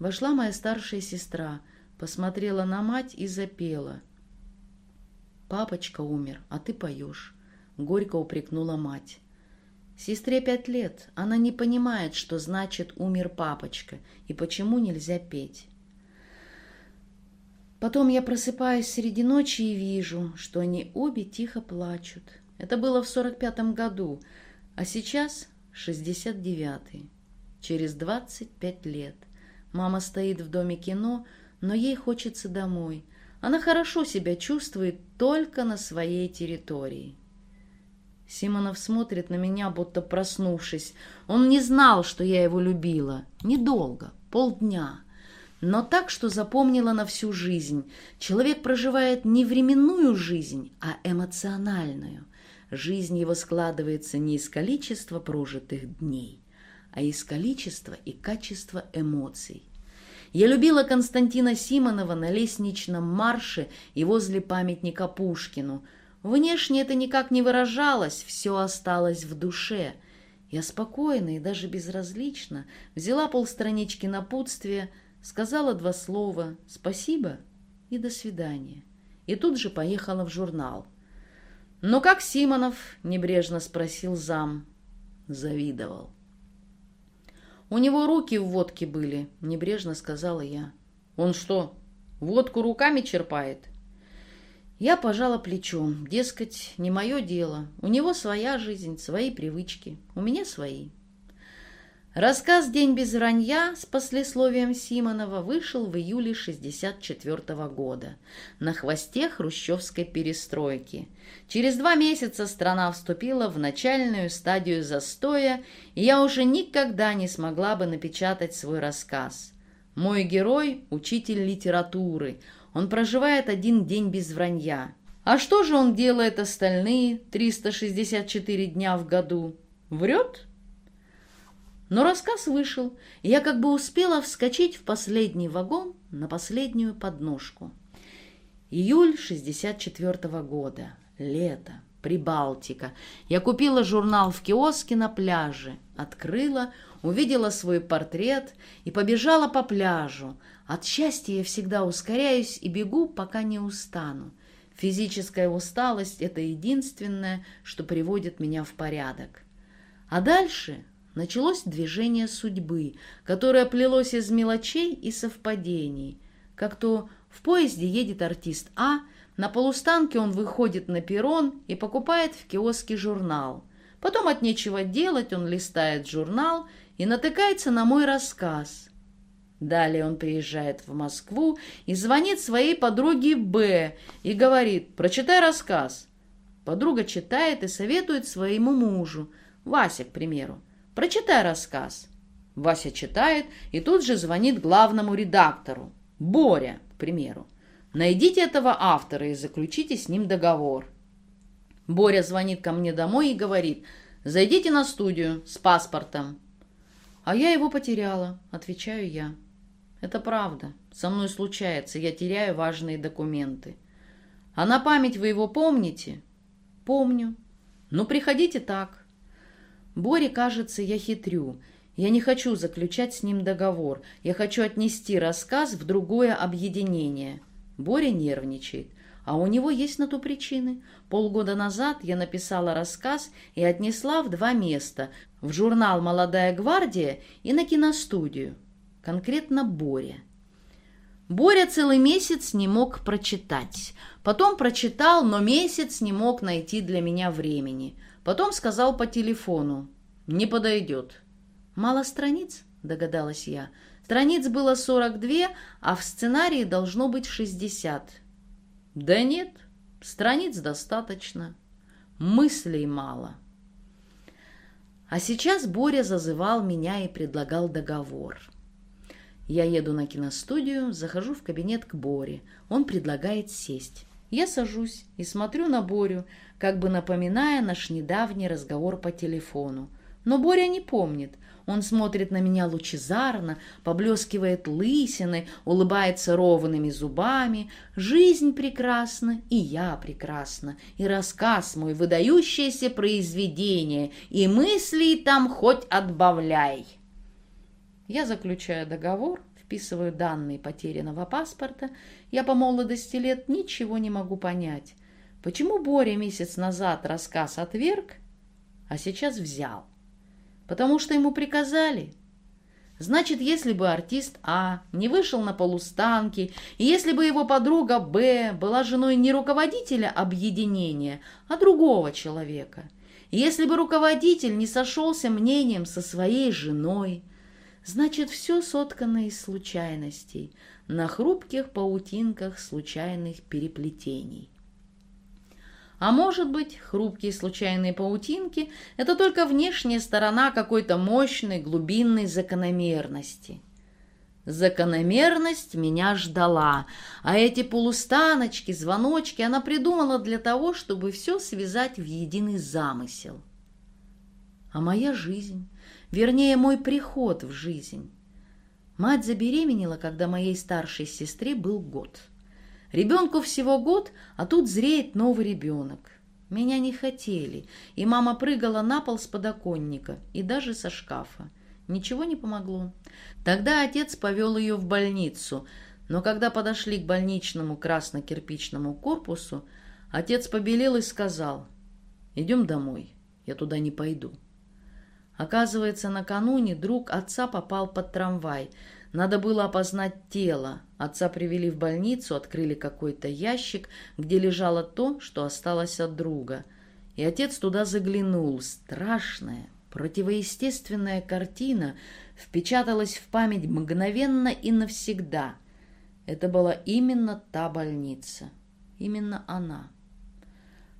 S1: Вошла моя старшая сестра, посмотрела на мать и запела. «Папочка умер, а ты поешь. горько упрекнула мать. Сестре пять лет, она не понимает, что значит «умер папочка» и почему нельзя петь. Потом я просыпаюсь среди ночи и вижу, что они обе тихо плачут. Это было в сорок пятом году, а сейчас шестьдесят девятый. Через двадцать пять лет. Мама стоит в доме кино, но ей хочется домой. Она хорошо себя чувствует только на своей территории. Симонов смотрит на меня, будто проснувшись. Он не знал, что я его любила. Недолго, полдня. Но так, что запомнила на всю жизнь. Человек проживает не временную жизнь, а эмоциональную. Жизнь его складывается не из количества прожитых дней, а из количества и качества эмоций. Я любила Константина Симонова на лестничном марше и возле памятника Пушкину – Внешне это никак не выражалось, все осталось в душе. Я спокойно и даже безразлично взяла полстранички напутствия, сказала два слова «спасибо» и «до свидания». И тут же поехала в журнал. «Ну как Симонов?» — небрежно спросил зам. Завидовал. «У него руки в водке были», — небрежно сказала я. «Он что, водку руками черпает?» Я пожала плечом, дескать, не мое дело. У него своя жизнь, свои привычки, у меня свои. Рассказ «День без вранья» с послесловием Симонова вышел в июле 1964 года на хвосте хрущевской перестройки. Через два месяца страна вступила в начальную стадию застоя, и я уже никогда не смогла бы напечатать свой рассказ. Мой герой – учитель литературы – он проживает один день без вранья. А что же он делает остальные 364 дня в году? Врет? Но рассказ вышел, и я как бы успела вскочить в последний вагон на последнюю подножку. Июль 64 -го года. Лето. Прибалтика. Я купила журнал в киоске на пляже, открыла, увидела свой портрет и побежала по пляжу, от счастья я всегда ускоряюсь и бегу, пока не устану. Физическая усталость – это единственное, что приводит меня в порядок. А дальше началось движение судьбы, которое плелось из мелочей и совпадений. Как то в поезде едет артист А, на полустанке он выходит на перрон и покупает в киоске журнал. Потом от нечего делать он листает журнал и натыкается на мой рассказ – Далее он приезжает в Москву и звонит своей подруге Б и говорит «Прочитай рассказ». Подруга читает и советует своему мужу, Вася, к примеру, «Прочитай рассказ». Вася читает и тут же звонит главному редактору, Боря, к примеру. «Найдите этого автора и заключите с ним договор». Боря звонит ко мне домой и говорит «Зайдите на студию с паспортом». «А я его потеряла», — отвечаю я. Это правда. Со мной случается, я теряю важные документы. А на память вы его помните? Помню. Ну, приходите так. Боре кажется, я хитрю. Я не хочу заключать с ним договор. Я хочу отнести рассказ в другое объединение. Боря нервничает. А у него есть на то причины. Полгода назад я написала рассказ и отнесла в два места. В журнал «Молодая гвардия» и на киностудию конкретно Боря. Боря целый месяц не мог прочитать. Потом прочитал, но месяц не мог найти для меня времени. Потом сказал по телефону. «Не подойдет». «Мало страниц?» – догадалась я. Страниц было 42, а в сценарии должно быть 60. «Да нет, страниц достаточно. Мыслей мало». А сейчас Боря зазывал меня и предлагал договор. Я еду на киностудию, захожу в кабинет к Боре. Он предлагает сесть. Я сажусь и смотрю на Борю, как бы напоминая наш недавний разговор по телефону. Но Боря не помнит. Он смотрит на меня лучезарно, поблескивает лысиной, улыбается ровными зубами. Жизнь прекрасна, и я прекрасна, и рассказ мой выдающееся произведение, и мысли там хоть отбавляй. Я заключаю договор, вписываю данные потерянного паспорта. Я по молодости лет ничего не могу понять. Почему Боря месяц назад рассказ отверг, а сейчас взял? Потому что ему приказали. Значит, если бы артист А не вышел на полустанки, и если бы его подруга Б была женой не руководителя объединения, а другого человека, если бы руководитель не сошелся мнением со своей женой, значит, все соткано из случайностей, на хрупких паутинках случайных переплетений. А может быть, хрупкие случайные паутинки – это только внешняя сторона какой-то мощной глубинной закономерности. Закономерность меня ждала, а эти полустаночки, звоночки она придумала для того, чтобы все связать в единый замысел. А моя жизнь, вернее, мой приход в жизнь. Мать забеременела, когда моей старшей сестре был год – Ребенку всего год, а тут зреет новый ребенок. Меня не хотели, и мама прыгала на пол с подоконника и даже со шкафа. Ничего не помогло. Тогда отец повел ее в больницу, но когда подошли к больничному красно-кирпичному корпусу, отец побелел и сказал, «Идем домой, я туда не пойду». Оказывается, накануне друг отца попал под трамвай – надо было опознать тело. Отца привели в больницу, открыли какой-то ящик, где лежало то, что осталось от друга. И отец туда заглянул. Страшная, противоестественная картина впечаталась в память мгновенно и навсегда. Это была именно та больница. Именно она.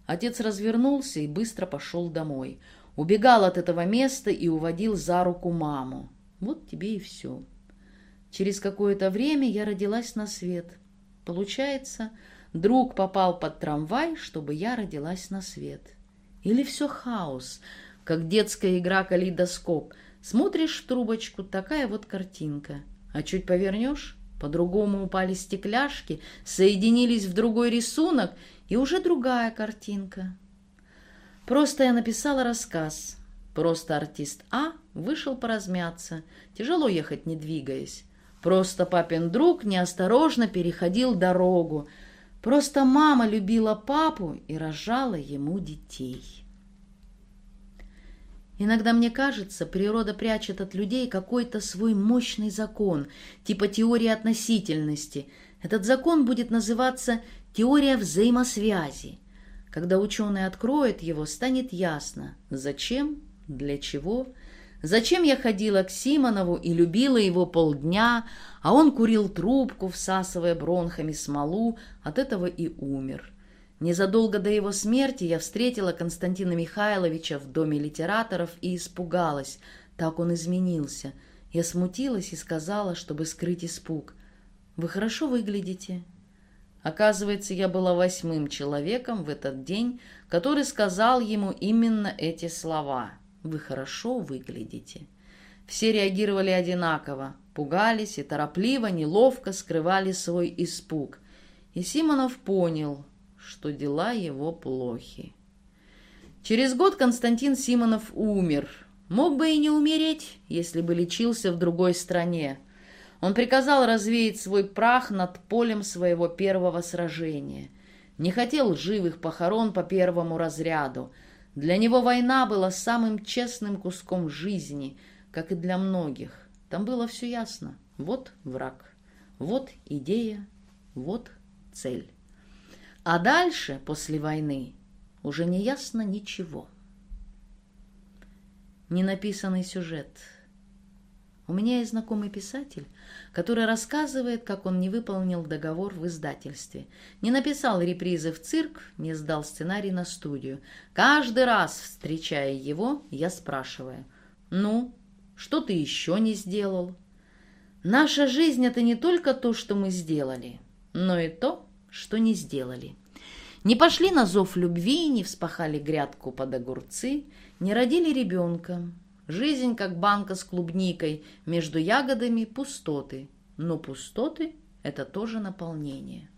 S1: Отец развернулся и быстро пошел домой. Убегал от этого места и уводил за руку маму. Вот тебе и все. Через какое-то время я родилась на свет. Получается, друг попал под трамвай, чтобы я родилась на свет. Или все хаос, как детская игра калейдоскоп. Смотришь в трубочку, такая вот картинка. А чуть повернешь, по-другому упали стекляшки, соединились в другой рисунок, и уже другая картинка. Просто я написала рассказ. Просто артист А вышел поразмяться. Тяжело ехать, не двигаясь. Просто папин друг неосторожно переходил дорогу. Просто мама любила папу и рожала ему детей. Иногда мне кажется, природа прячет от людей какой-то свой мощный закон, типа теории относительности. Этот закон будет называться «теория взаимосвязи». Когда ученый откроет его, станет ясно, зачем, для чего – Зачем я ходила к Симонову и любила его полдня, а он курил трубку, всасывая бронхами смолу, от этого и умер. Незадолго до его смерти я встретила Константина Михайловича в доме литераторов и испугалась. Так он изменился. Я смутилась и сказала, чтобы скрыть испуг. «Вы хорошо выглядите». Оказывается, я была восьмым человеком в этот день, который сказал ему именно эти слова – вы хорошо выглядите». Все реагировали одинаково, пугались и торопливо, неловко скрывали свой испуг. И Симонов понял, что дела его плохи. Через год Константин Симонов умер. Мог бы и не умереть, если бы лечился в другой стране. Он приказал развеять свой прах над полем своего первого сражения. Не хотел живых похорон по первому разряду – для него война была самым честным куском жизни, как и для многих. Там было все ясно. Вот враг, вот идея, вот цель. А дальше, после войны, уже не ясно ничего. Ненаписанный сюжет – у меня есть знакомый писатель, который рассказывает, как он не выполнил договор в издательстве. Не написал репризы в цирк, не сдал сценарий на студию. Каждый раз, встречая его, я спрашиваю, «Ну, что ты еще не сделал?» Наша жизнь — это не только то, что мы сделали, но и то, что не сделали. Не пошли на зов любви, не вспахали грядку под огурцы, не родили ребенка, Жизнь, как банка с клубникой, между ягодами пустоты. Но пустоты — это тоже наполнение.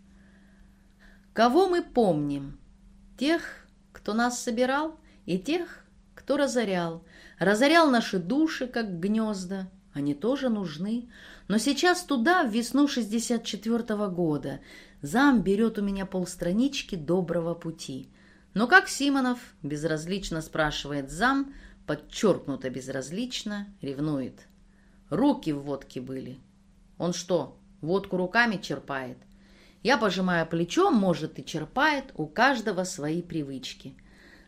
S1: Кого мы помним? Тех, кто нас собирал, и тех, кто разорял. Разорял наши души, как гнезда, Они тоже нужны. Но сейчас туда, в весну 64-го года, зам берет у меня полстранички доброго пути. Но как Симонов, безразлично спрашивает зам, подчеркнуто безразлично, ревнует. Руки в водке были. Он что, водку руками черпает? Я пожимаю плечом, может, и черпает, у каждого свои привычки.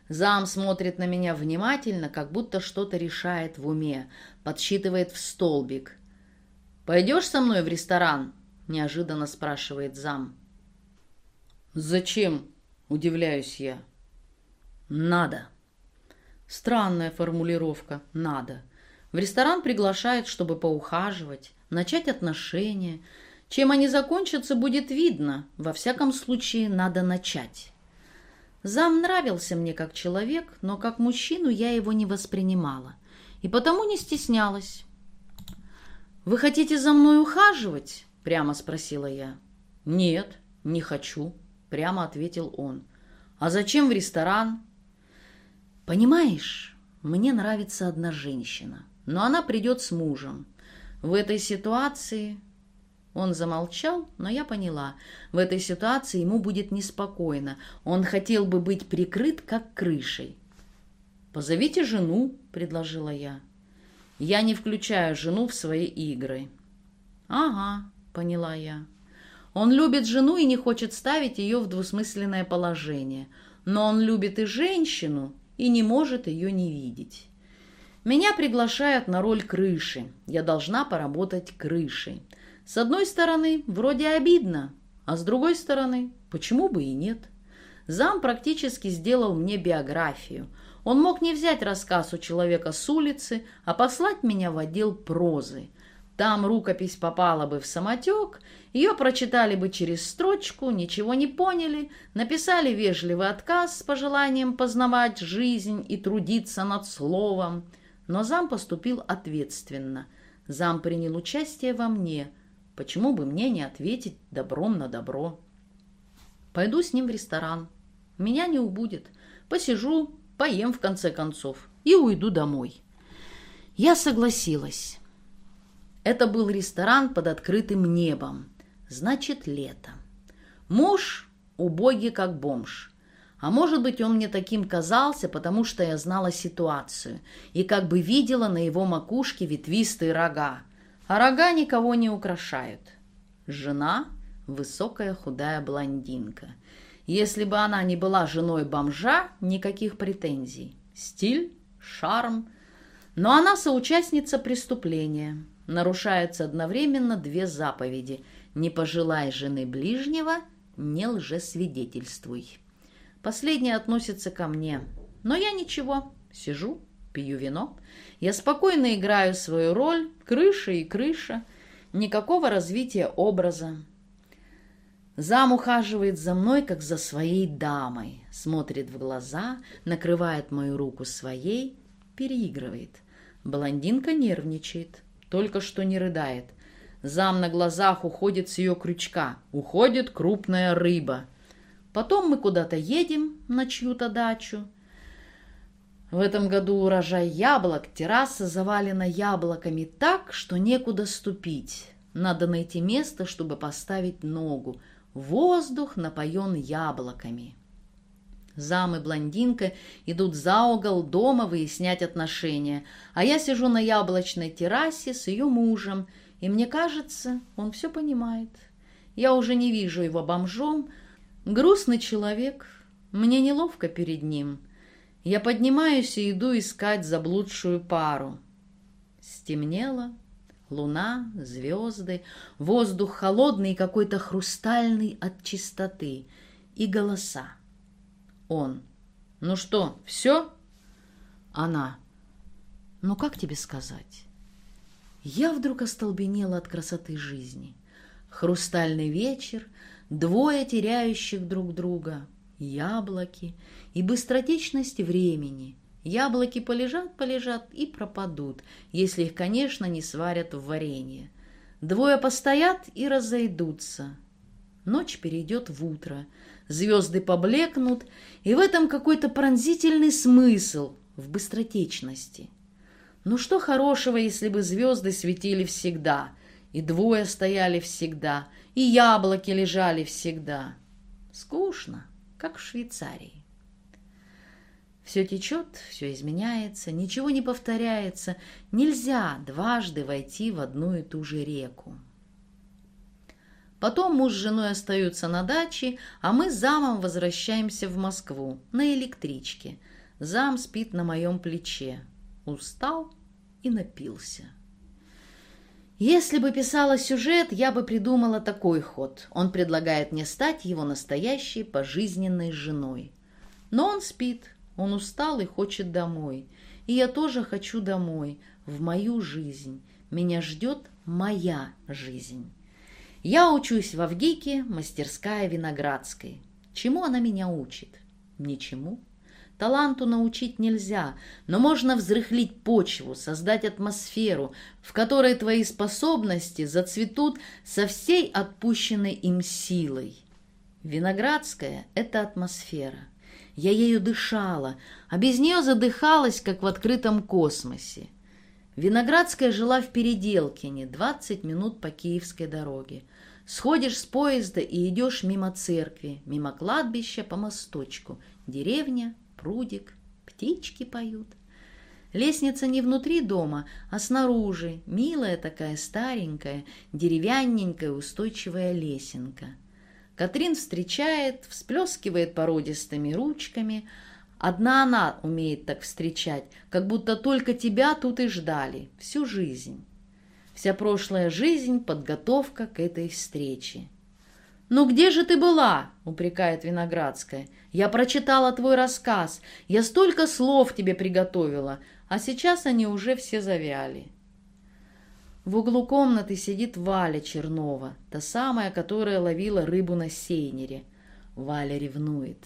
S1: Зам смотрит на меня внимательно, как будто что-то решает в уме, подсчитывает в столбик. «Пойдешь со мной в ресторан?» — неожиданно спрашивает зам. «Зачем?» — удивляюсь я. «Надо». Странная формулировка «надо». В ресторан приглашают, чтобы поухаживать, начать отношения. Чем они закончатся, будет видно. Во всяком случае, надо начать. Зам нравился мне как человек, но как мужчину я его не воспринимала. И потому не стеснялась. «Вы хотите за мной ухаживать?» — прямо спросила я. «Нет, не хочу», — прямо ответил он. «А зачем в ресторан?» «Понимаешь, мне нравится одна женщина, но она придет с мужем. В этой ситуации он замолчал, но я поняла. В этой ситуации ему будет неспокойно. Он хотел бы быть прикрыт, как крышей. «Позовите жену», — предложила я. «Я не включаю жену в свои игры». «Ага», — поняла я. Он любит жену и не хочет ставить ее в двусмысленное положение. Но он любит и женщину, и не может ее не видеть. Меня приглашают на роль крыши. Я должна поработать крышей. С одной стороны, вроде обидно, а с другой стороны, почему бы и нет? Зам практически сделал мне биографию. Он мог не взять рассказ у человека с улицы, а послать меня в отдел прозы. Там рукопись попала бы в самотек, ее прочитали бы через строчку, ничего не поняли, написали вежливый отказ с пожеланием познавать жизнь и трудиться над словом. Но зам поступил ответственно. Зам принял участие во мне – Почему бы мне не ответить добром на добро? Пойду с ним в ресторан. Меня не убудет. Посижу, поем в конце концов и уйду домой. Я согласилась. Это был ресторан под открытым небом. Значит, лето. Муж убогий, как бомж. А может быть, он мне таким казался, потому что я знала ситуацию и как бы видела на его макушке ветвистые рога. А рога никого не украшают. Жена — высокая худая блондинка. Если бы она не была женой бомжа, никаких претензий. Стиль, шарм. Но она соучастница преступления. Нарушаются одновременно две заповеди. Не пожелай жены ближнего, не лжесвидетельствуй. Последнее относится ко мне. Но я ничего, сижу, пью вино. Я спокойно играю свою роль, крыша и крыша, никакого развития образа. Зам ухаживает за мной, как за своей дамой, смотрит в глаза, накрывает мою руку своей, переигрывает. Блондинка нервничает, только что не рыдает. Зам на глазах уходит с ее крючка, уходит крупная рыба. Потом мы куда-то едем на чью-то дачу, в этом году урожай яблок, терраса завалена яблоками так, что некуда ступить. Надо найти место, чтобы поставить ногу. Воздух напоен яблоками. Зам и блондинка идут за угол дома выяснять отношения, а я сижу на яблочной террасе с ее мужем, и мне кажется, он все понимает. Я уже не вижу его бомжом. Грустный человек, мне неловко перед ним — я поднимаюсь и иду искать заблудшую пару. Стемнело, луна, звезды, воздух холодный и какой-то хрустальный от чистоты, и голоса. Он. «Ну что, все?» Она. «Ну как тебе сказать?» Я вдруг остолбенела от красоты жизни. Хрустальный вечер, двое теряющих друг друга, яблоки и быстротечность времени. Яблоки полежат, полежат и пропадут, если их, конечно, не сварят в варенье. Двое постоят и разойдутся. Ночь перейдет в утро, звезды поблекнут, и в этом какой-то пронзительный смысл в быстротечности. Ну что хорошего, если бы звезды светили всегда, и двое стояли всегда, и яблоки лежали всегда? Скучно, как в Швейцарии. Все течет, все изменяется, ничего не повторяется. Нельзя дважды войти в одну и ту же реку. Потом муж с женой остаются на даче, а мы с замом возвращаемся в Москву на электричке. Зам спит на моем плече. Устал и напился. Если бы писала сюжет, я бы придумала такой ход. Он предлагает мне стать его настоящей пожизненной женой. Но он спит, он устал и хочет домой. И я тоже хочу домой, в мою жизнь. Меня ждет моя жизнь. Я учусь в Авгике, мастерская Виноградской. Чему она меня учит? Ничему. Таланту научить нельзя, но можно взрыхлить почву, создать атмосферу, в которой твои способности зацветут со всей отпущенной им силой. Виноградская — это атмосфера. Я ею дышала, а без нее задыхалась, как в открытом космосе. Виноградская жила в Переделкине, 20 минут по Киевской дороге. Сходишь с поезда и идешь мимо церкви, мимо кладбища по мосточку. Деревня, прудик, птички поют. Лестница не внутри дома, а снаружи, милая такая старенькая, деревянненькая устойчивая лесенка. Катрин встречает, всплескивает породистыми ручками. Одна она умеет так встречать, как будто только тебя тут и ждали, всю жизнь. Вся прошлая жизнь — подготовка к этой встрече. «Ну где же ты была?» — упрекает Виноградская. «Я прочитала твой рассказ. Я столько слов тебе приготовила, а сейчас они уже все завяли». В углу комнаты сидит Валя Чернова, та самая, которая ловила рыбу на сейнере. Валя ревнует.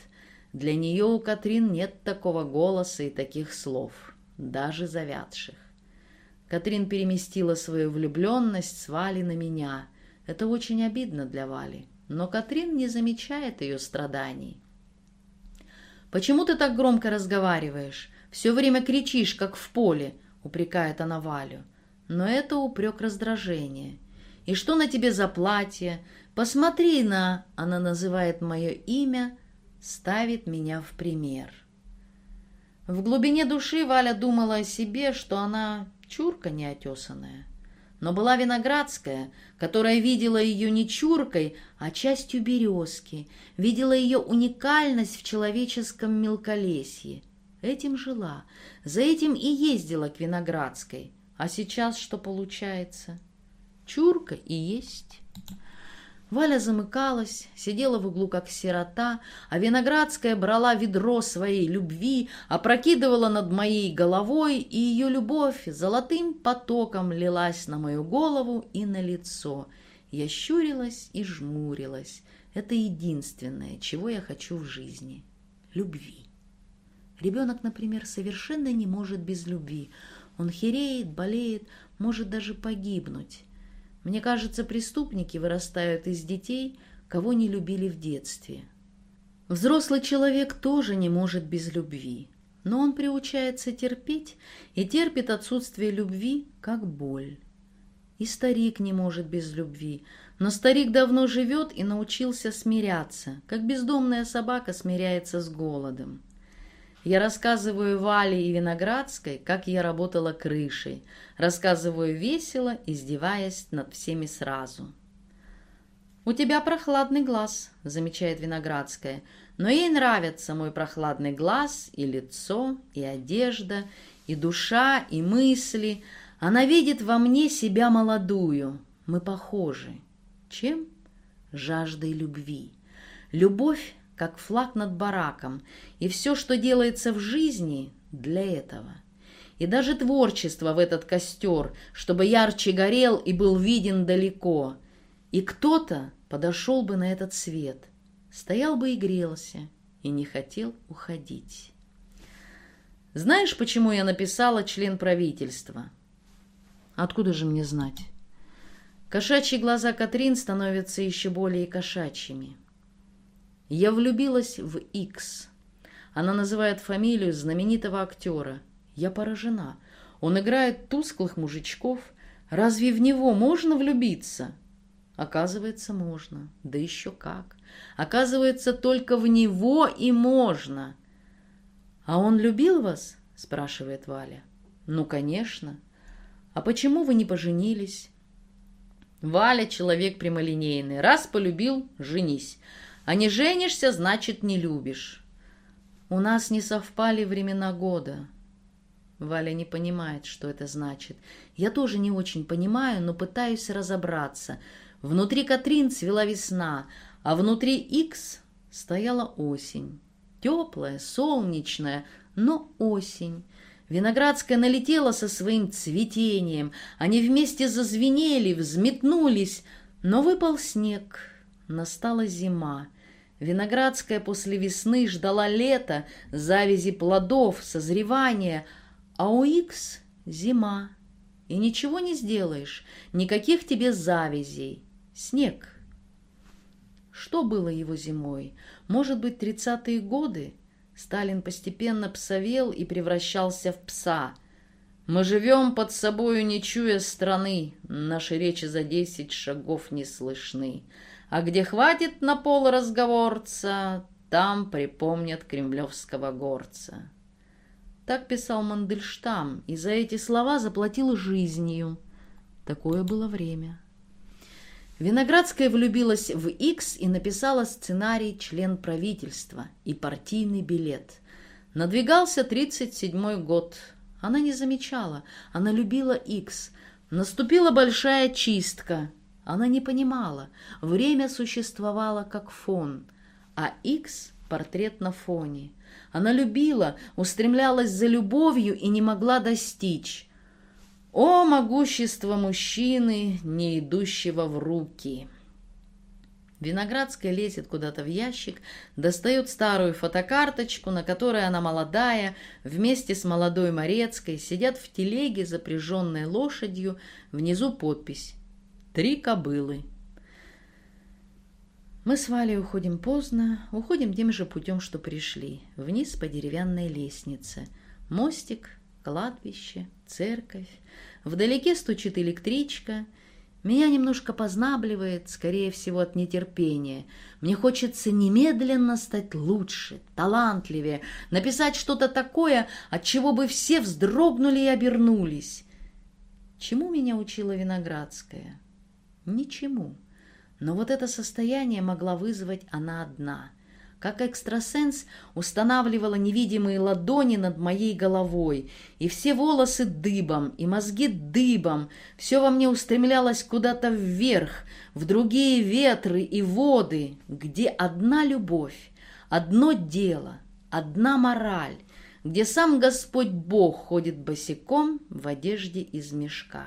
S1: Для нее у Катрин нет такого голоса и таких слов, даже завядших. Катрин переместила свою влюбленность с Вали на меня. Это очень обидно для Вали. Но Катрин не замечает ее страданий. «Почему ты так громко разговариваешь? Все время кричишь, как в поле», — упрекает она Валю. Но это упрек раздражения. «И что на тебе за платье? Посмотри на...» — она называет мое имя, ставит меня в пример. В глубине души Валя думала о себе, что она чурка неотесанная. Но была Виноградская, которая видела ее не чуркой, а частью березки, видела ее уникальность в человеческом мелколесье. Этим жила, за этим и ездила к Виноградской. А сейчас что получается? Чурка и есть. Валя замыкалась, сидела в углу как сирота, а Виноградская брала ведро своей любви, опрокидывала над моей головой, и ее любовь золотым потоком лилась на мою голову и на лицо. Я щурилась и жмурилась. Это единственное, чего я хочу в жизни. Любви. Ребенок, например, совершенно не может без любви. Он хереет, болеет, может даже погибнуть. Мне кажется, преступники вырастают из детей, кого не любили в детстве. Взрослый человек тоже не может без любви, но он приучается терпеть и терпит отсутствие любви, как боль. И старик не может без любви, но старик давно живет и научился смиряться, как бездомная собака смиряется с голодом. Я рассказываю Вале и Виноградской, как я работала крышей. Рассказываю весело, издеваясь над всеми сразу. «У тебя прохладный глаз», — замечает Виноградская. «Но ей нравится мой прохладный глаз и лицо, и одежда, и душа, и мысли. Она видит во мне себя молодую. Мы похожи. Чем? Жаждой любви. Любовь как флаг над бараком, и все, что делается в жизни, для этого. И даже творчество в этот костер, чтобы ярче горел и был виден далеко. И кто-то подошел бы на этот свет, стоял бы и грелся, и не хотел уходить. Знаешь, почему я написала член правительства? Откуда же мне знать? Кошачьи глаза Катрин становятся еще более кошачьими. Я влюбилась в Икс. Она называет фамилию знаменитого актера. Я поражена. Он играет тусклых мужичков. Разве в него можно влюбиться? Оказывается, можно. Да еще как. Оказывается, только в него и можно. «А он любил вас?» – спрашивает Валя. «Ну, конечно. А почему вы не поженились?» Валя человек прямолинейный. Раз полюбил – женись. А не женишься – значит, не любишь. У нас не совпали времена года. Валя не понимает, что это значит. Я тоже не очень понимаю, но пытаюсь разобраться. Внутри Катрин цвела весна, а внутри Икс стояла осень. Теплая, солнечная, но осень. Виноградская налетела со своим цветением. Они вместе зазвенели, взметнулись, но выпал снег. Настала зима. Виноградская после весны ждала лета, завязи плодов, созревания, а у Икс зима. И ничего не сделаешь, никаких тебе завязей. Снег. Что было его зимой? Может быть, тридцатые годы? Сталин постепенно псовел и превращался в пса. Мы живем под собою, не чуя страны, Наши речи за десять шагов не слышны. А где хватит на пол разговорца, Там припомнят кремлевского горца. Так писал Мандельштам, и за эти слова заплатил жизнью. Такое было время. Виноградская влюбилась в Икс и написала сценарий «Член правительства» и партийный билет. Надвигался 37-й год. Она не замечала, она любила Икс. Наступила большая чистка. Она не понимала, время существовало как фон, а Икс — портрет на фоне. Она любила, устремлялась за любовью и не могла достичь. О, могущество мужчины, не идущего в руки! Виноградская лезет куда-то в ящик, достает старую фотокарточку, на которой она молодая, вместе с молодой Морецкой, сидят в телеге, запряженной лошадью, внизу подпись «Три кобылы». Мы с Валей уходим поздно, уходим тем же путем, что пришли, вниз по деревянной лестнице. Мостик, кладбище, церковь. Вдалеке стучит электричка. Меня немножко познабливает, скорее всего, от нетерпения. Мне хочется немедленно стать лучше, талантливее, написать что-то такое, от чего бы все вздрогнули и обернулись. Чему меня учила Виноградская? Ничему. Но вот это состояние могла вызвать она одна — как экстрасенс устанавливала невидимые ладони над моей головой, и все волосы дыбом, и мозги дыбом, все во мне устремлялось куда-то вверх, в другие ветры и воды, где одна любовь, одно дело, одна мораль, где сам Господь Бог ходит босиком в одежде из мешка.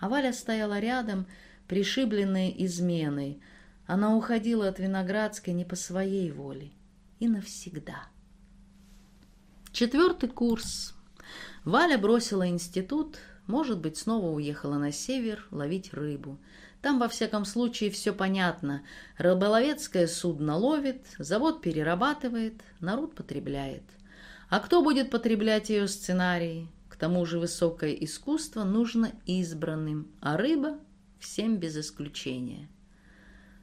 S1: А Валя стояла рядом, пришибленная изменой, она уходила от Виноградской не по своей воле и навсегда. Четвертый курс. Валя бросила институт, может быть, снова уехала на север ловить рыбу. Там, во всяком случае, все понятно. Рыболовецкое судно ловит, завод перерабатывает, народ потребляет. А кто будет потреблять ее сценарии? Тому же высокое искусство нужно избранным, а рыба всем без исключения.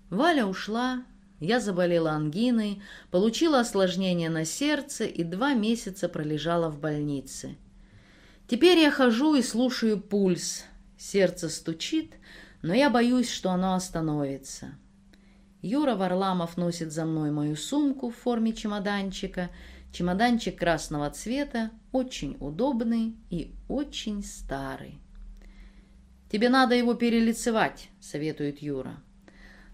S1: Валя ушла, я заболела ангиной, получила осложнение на сердце и два месяца пролежала в больнице. Теперь я хожу и слушаю пульс. Сердце стучит, но я боюсь, что оно остановится. Юра Варламов носит за мной мою сумку в форме чемоданчика. Чемоданчик красного цвета, очень удобный и очень старый. «Тебе надо его перелицевать», — советует Юра.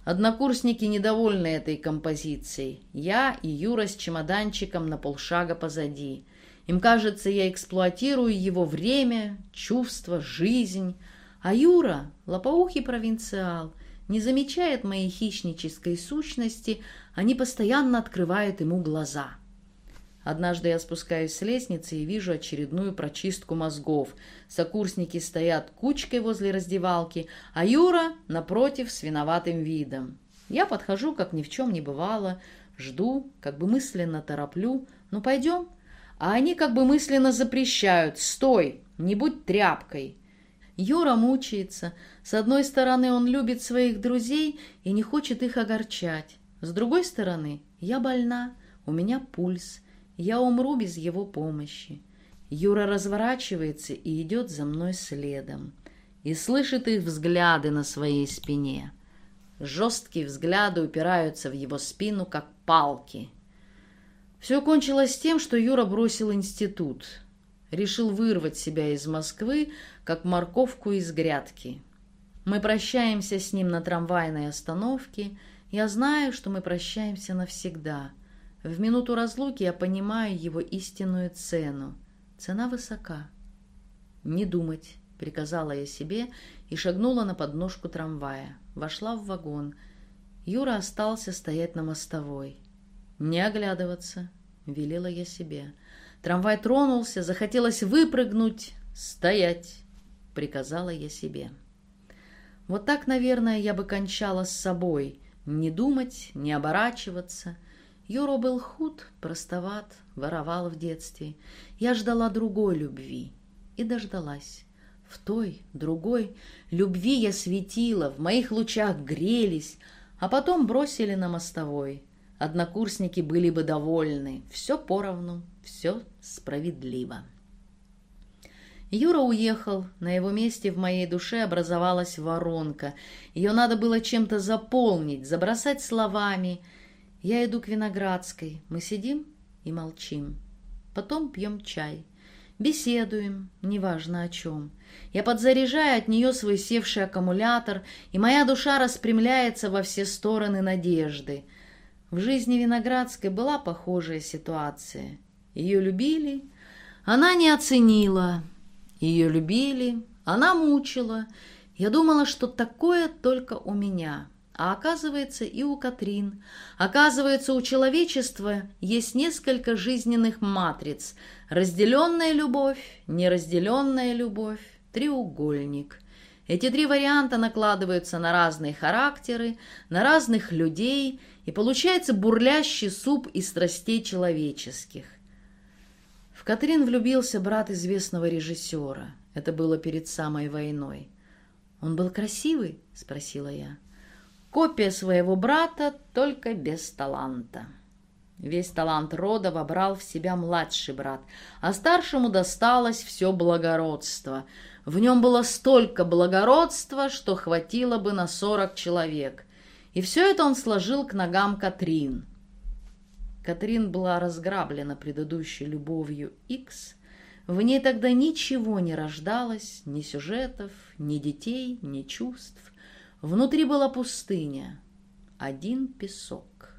S1: Однокурсники недовольны этой композицией. Я и Юра с чемоданчиком на полшага позади. Им кажется, я эксплуатирую его время, чувства, жизнь. А Юра, лопоухий провинциал, не замечает моей хищнической сущности, они постоянно открывают ему глаза. Однажды я спускаюсь с лестницы и вижу очередную прочистку мозгов. Сокурсники стоят кучкой возле раздевалки, а Юра напротив с виноватым видом. Я подхожу, как ни в чем не бывало, жду, как бы мысленно тороплю. «Ну, пойдем?» А они как бы мысленно запрещают. «Стой! не будь тряпкой. Юра мучается. С одной стороны, он любит своих друзей и не хочет их огорчать. С другой стороны, я больна, у меня пульс, я умру без его помощи. Юра разворачивается и идет за мной следом. И слышит их взгляды на своей спине. Жесткие взгляды упираются в его спину, как палки. Все кончилось тем, что Юра бросил институт. Решил вырвать себя из Москвы, как морковку из грядки. Мы прощаемся с ним на трамвайной остановке. Я знаю, что мы прощаемся навсегда. В минуту разлуки я понимаю его истинную цену. Цена высока. «Не думать», — приказала я себе и шагнула на подножку трамвая. Вошла в вагон. Юра остался стоять на мостовой. «Не оглядываться», — велела я себе. Трамвай тронулся, захотелось выпрыгнуть. «Стоять!» — приказала я себе. Вот так, наверное, я бы кончала с собой. Не думать, не оборачиваться. Юра был худ, простоват, воровал в детстве. Я ждала другой любви и дождалась. В той, другой, любви я светила, в моих лучах грелись, а потом бросили на мостовой. Однокурсники были бы довольны. Все поровну, все справедливо. Юра уехал, на его месте в моей душе образовалась воронка. Ее надо было чем-то заполнить, забросать словами. Я иду к Виноградской, мы сидим и молчим. Потом пьем чай. Беседуем, неважно о чем. Я подзаряжаю от нее свой севший аккумулятор, и моя душа распрямляется во все стороны надежды. В жизни Виноградской была похожая ситуация. Ее любили, она не оценила, ее любили, она мучила. Я думала, что такое только у меня. А оказывается, и у Катрин. Оказывается, у человечества есть несколько жизненных матриц. Разделенная любовь, неразделенная любовь, треугольник. Эти три варианта накладываются на разные характеры, на разных людей, и получается бурлящий суп из страстей человеческих. В Катрин влюбился брат известного режиссера. Это было перед самой войной. «Он был красивый?» — спросила я. «Копия своего брата, только без таланта». Весь талант рода вобрал в себя младший брат, а старшему досталось все благородство. В нем было столько благородства, что хватило бы на сорок человек. И все это он сложил к ногам Катрин — Катрин была разграблена предыдущей любовью Икс. В ней тогда ничего не рождалось, ни сюжетов, ни детей, ни чувств. Внутри была пустыня, один песок.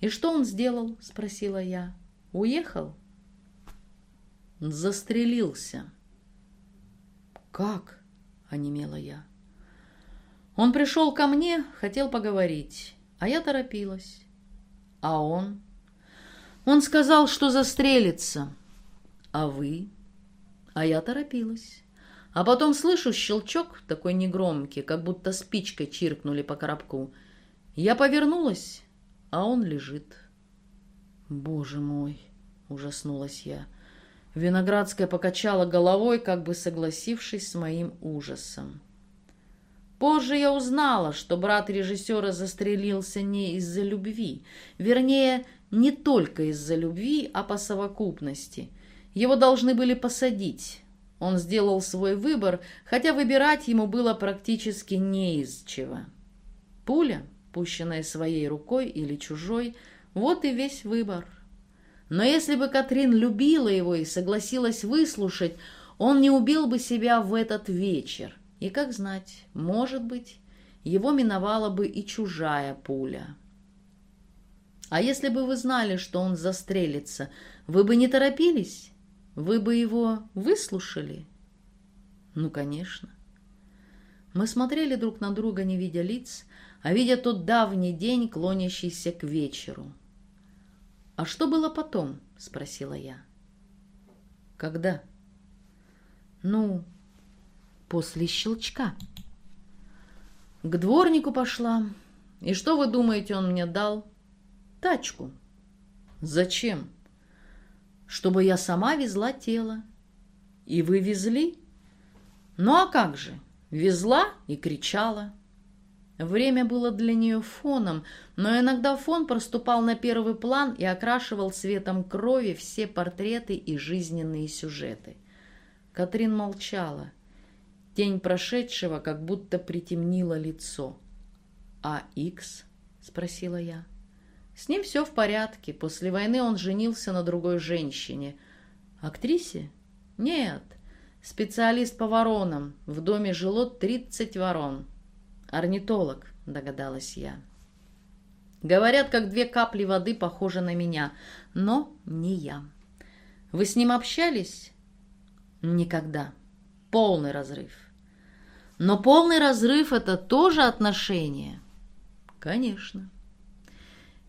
S1: «И что он сделал?» — спросила я. «Уехал?» «Застрелился». «Как?» — онемела я. Он пришел ко мне, хотел поговорить, а я торопилась. А он? Он сказал, что застрелится. А вы? А я торопилась. А потом слышу щелчок, такой негромкий, как будто спичкой чиркнули по коробку. Я повернулась, а он лежит. Боже мой, ужаснулась я. Виноградская покачала головой, как бы согласившись с моим ужасом. Позже я узнала, что брат режиссера застрелился не из-за любви, вернее, не только из-за любви, а по совокупности. Его должны были посадить. Он сделал свой выбор, хотя выбирать ему было практически не из чего. Пуля, пущенная своей рукой или чужой, вот и весь выбор. Но если бы Катрин любила его и согласилась выслушать, он не убил бы себя в этот вечер. И как знать, может быть, его миновала бы и чужая пуля. А если бы вы знали, что он застрелится, вы бы не торопились? Вы бы его выслушали? Ну, конечно. Мы смотрели друг на друга, не видя лиц, а видя тот давний день, клонящийся к вечеру. «А что было потом?» — спросила я. «Когда?» «Ну, после щелчка». К дворнику пошла. И что вы думаете, он мне дал? Тачку. Зачем? Чтобы я сама везла тело. И вы везли? Ну а как же? Везла и кричала. Время было для нее фоном, но иногда фон проступал на первый план и окрашивал цветом крови все портреты и жизненные сюжеты. Катрин молчала. Тень прошедшего как будто притемнило лицо. «А Икс?» — спросила я. «С ним все в порядке. После войны он женился на другой женщине. Актрисе? Нет. Специалист по воронам. В доме жило тридцать ворон. Орнитолог, догадалась я. Говорят, как две капли воды похожи на меня, но не я. Вы с ним общались? Никогда. Полный разрыв. Но полный разрыв — это тоже отношение. Конечно.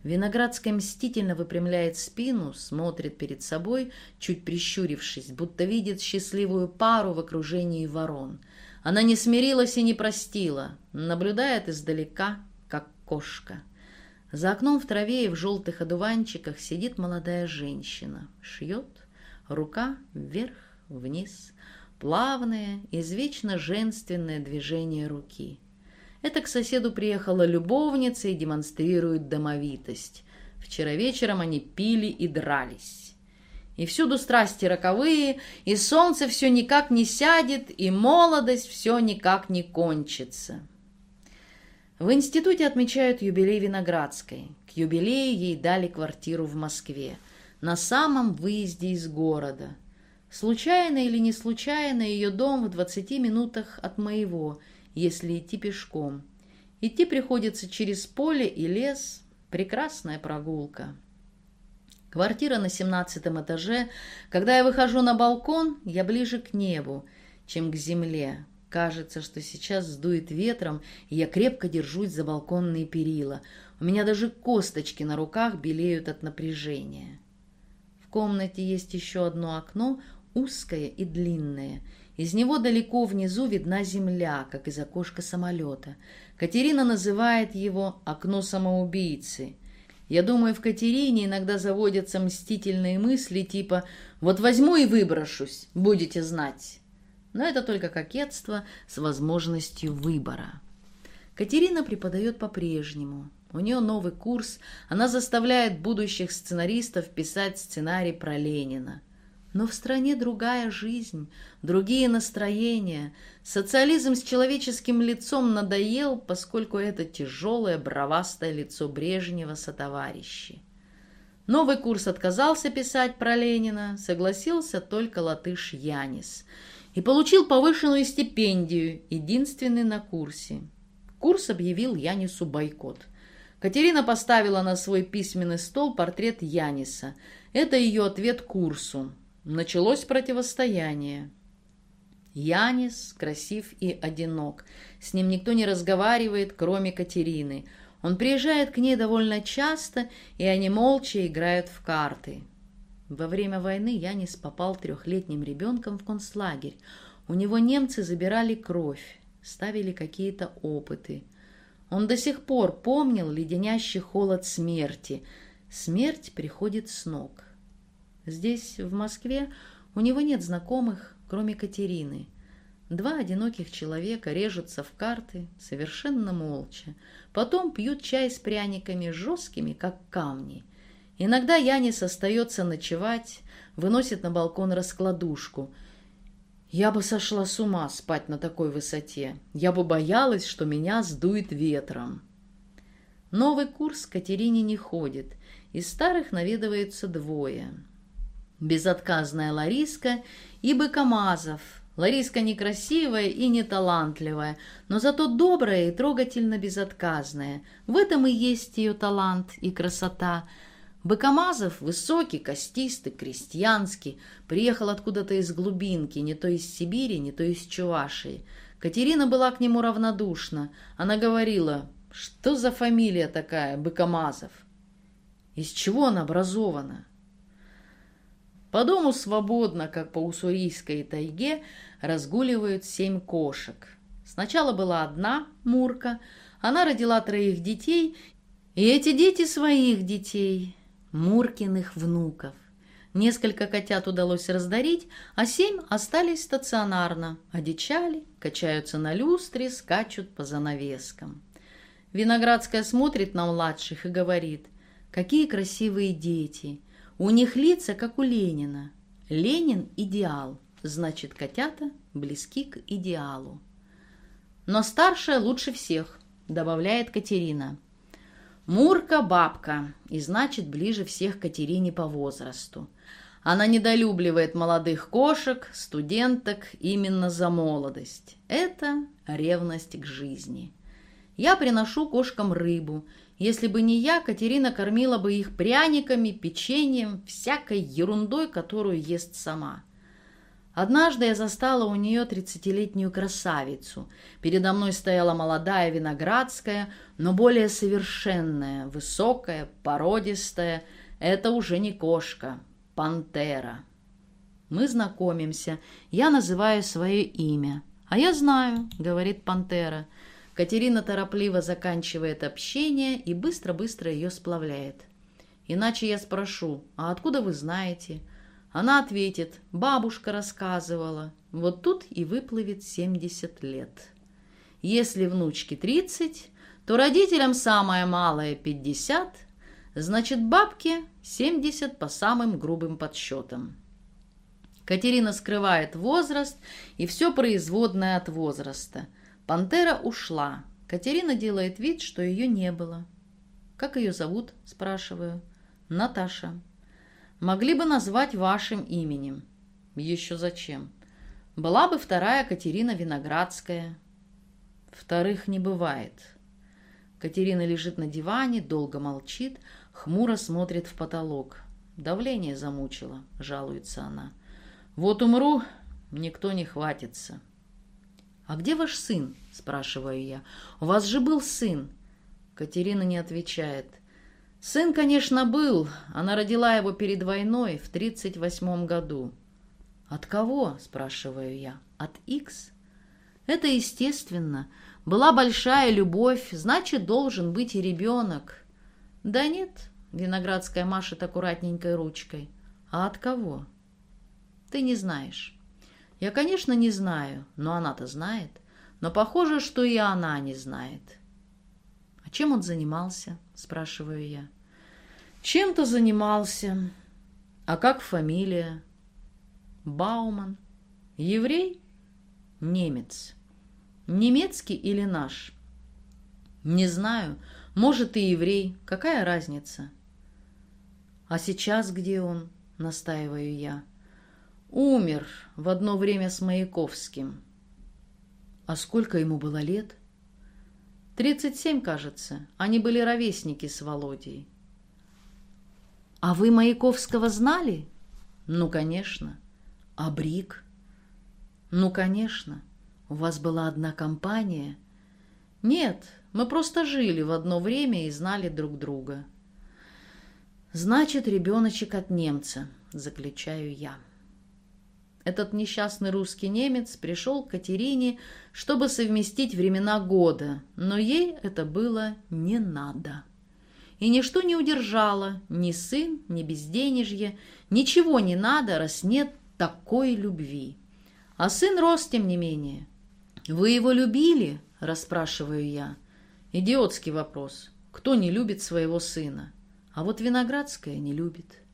S1: Виноградская мстительно выпрямляет спину, смотрит перед собой, чуть прищурившись, будто видит счастливую пару в окружении ворон. Она не смирилась и не простила, наблюдает издалека, как кошка. За окном в траве и в желтых одуванчиках сидит молодая женщина. Шьет, рука вверх, вниз, плавное, извечно женственное движение руки. Это к соседу приехала любовница и демонстрирует домовитость. Вчера вечером они пили и дрались. И всюду страсти роковые, и солнце все никак не сядет, и молодость все никак не кончится. В институте отмечают юбилей Виноградской. К юбилею ей дали квартиру в Москве, на самом выезде из города. Случайно или не случайно ее дом в 20 минутах от моего – если идти пешком. Идти приходится через поле и лес. Прекрасная прогулка. Квартира на семнадцатом этаже. Когда я выхожу на балкон, я ближе к небу, чем к земле. Кажется, что сейчас сдует ветром, и я крепко держусь за балконные перила. У меня даже косточки на руках белеют от напряжения. В комнате есть еще одно окно, узкое и длинное, из него далеко внизу видна земля, как из окошка самолета. Катерина называет его «окно самоубийцы». Я думаю, в Катерине иногда заводятся мстительные мысли типа «вот возьму и выброшусь, будете знать». Но это только кокетство с возможностью выбора. Катерина преподает по-прежнему. У нее новый курс, она заставляет будущих сценаристов писать сценарий про Ленина. Но в стране другая жизнь, другие настроения. Социализм с человеческим лицом надоел, поскольку это тяжелое бровастое лицо Брежнева сотоварищи. Новый курс отказался писать про Ленина, согласился только латыш Янис и получил повышенную стипендию, единственный на курсе. Курс объявил Янису бойкот. Катерина поставила на свой письменный стол портрет Яниса. Это ее ответ курсу. Началось противостояние. Янис красив и одинок. С ним никто не разговаривает, кроме Катерины. Он приезжает к ней довольно часто, и они молча играют в карты. Во время войны Янис попал трехлетним ребенком в концлагерь. У него немцы забирали кровь, ставили какие-то опыты. Он до сих пор помнил леденящий холод смерти. Смерть приходит с ног. Здесь, в Москве, у него нет знакомых, кроме Катерины. Два одиноких человека режутся в карты совершенно молча. Потом пьют чай с пряниками, жесткими, как камни. Иногда Янис остается ночевать, выносит на балкон раскладушку. Я бы сошла с ума спать на такой высоте. Я бы боялась, что меня сдует ветром. Новый курс Катерине не ходит. Из старых наведываются двое безотказная Лариска и Быкомазов. Лариска некрасивая и не талантливая, но зато добрая и трогательно безотказная. В этом и есть ее талант и красота. Быкомазов высокий, костистый, крестьянский, приехал откуда-то из глубинки, не то из Сибири, не то из Чувашии. Катерина была к нему равнодушна. Она говорила, что за фамилия такая, Быкомазов? Из чего она образована? По дому свободно, как по уссурийской тайге, разгуливают семь кошек. Сначала была одна, Мурка. Она родила троих детей, и эти дети своих детей, Муркиных внуков. Несколько котят удалось раздарить, а семь остались стационарно, одичали, качаются на люстре, скачут по занавескам. Виноградская смотрит на младших и говорит, какие красивые дети. У них лица, как у Ленина. Ленин – идеал, значит, котята близки к идеалу. Но старшая лучше всех, добавляет Катерина. Мурка – бабка, и значит, ближе всех Катерине по возрасту. Она недолюбливает молодых кошек, студенток именно за молодость. Это ревность к жизни. Я приношу кошкам рыбу. Если бы не я, Катерина кормила бы их пряниками, печеньем, всякой ерундой, которую ест сама. Однажды я застала у нее тридцатилетнюю красавицу. Передо мной стояла молодая виноградская, но более совершенная, высокая, породистая. Это уже не кошка, пантера. Мы знакомимся. Я называю свое имя. «А я знаю», — говорит пантера. Катерина торопливо заканчивает общение и быстро-быстро ее сплавляет. Иначе я спрошу, а откуда вы знаете? Она ответит, бабушка рассказывала. Вот тут и выплывет 70 лет. Если внучке 30, то родителям самое малое 50, значит бабке 70 по самым грубым подсчетам. Катерина скрывает возраст и все производное от возраста – Пантера ушла. Катерина делает вид, что ее не было. «Как ее зовут?» – спрашиваю. «Наташа». «Могли бы назвать вашим именем». «Еще зачем?» «Была бы вторая Катерина Виноградская». «Вторых не бывает». Катерина лежит на диване, долго молчит, хмуро смотрит в потолок. Давление замучило, жалуется она. «Вот умру, никто не хватится». «А где ваш сын?» – спрашиваю я. «У вас же был сын». Катерина не отвечает. «Сын, конечно, был. Она родила его перед войной в тридцать восьмом году». «От кого?» – спрашиваю я. «От Икс?» «Это естественно. Была большая любовь, значит, должен быть и ребенок». «Да нет», – Виноградская машет аккуратненькой ручкой. «А от кого?» «Ты не знаешь». Я, конечно, не знаю, но она-то знает. Но похоже, что и она не знает. «А чем он занимался?» – спрашиваю я. «Чем-то занимался. А как фамилия?» «Бауман. Еврей?» «Немец. Немецкий или наш?» «Не знаю. Может, и еврей. Какая разница?» «А сейчас где он?» – настаиваю я. Умер в одно время с Маяковским. А сколько ему было лет? Тридцать семь, кажется. Они были ровесники с Володей. А вы Маяковского знали? Ну, конечно. А Брик? Ну, конечно. У вас была одна компания? Нет, мы просто жили в одно время и знали друг друга. Значит, ребеночек от немца, заключаю я. Этот несчастный русский немец пришел к Катерине, чтобы совместить времена года, но ей это было не надо. И ничто не удержало, ни сын, ни безденежье, ничего не надо, раз нет такой любви. А сын рос, тем не менее. «Вы его любили?» – расспрашиваю я. Идиотский вопрос. Кто не любит своего сына? А вот Виноградская не любит.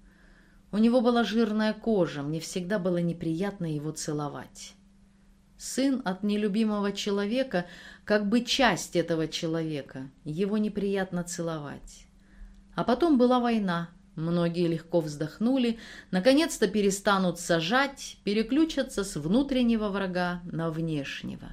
S1: У него была жирная кожа, мне всегда было неприятно его целовать. Сын от нелюбимого человека, как бы часть этого человека, его неприятно целовать. А потом была война. Многие легко вздохнули, наконец-то перестанут сажать, переключатся с внутреннего врага на внешнего.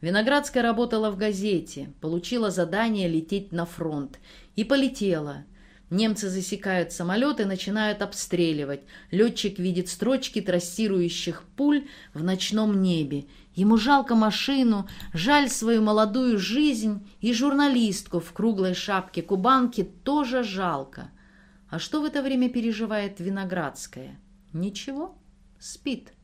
S1: Виноградская работала в газете, получила задание лететь на фронт и полетела – Немцы засекают самолет и начинают обстреливать. Летчик видит строчки трассирующих пуль в ночном небе. Ему жалко машину, жаль свою молодую жизнь, и журналистку в круглой шапке кубанки тоже жалко. А что в это время переживает Виноградская? Ничего, спит.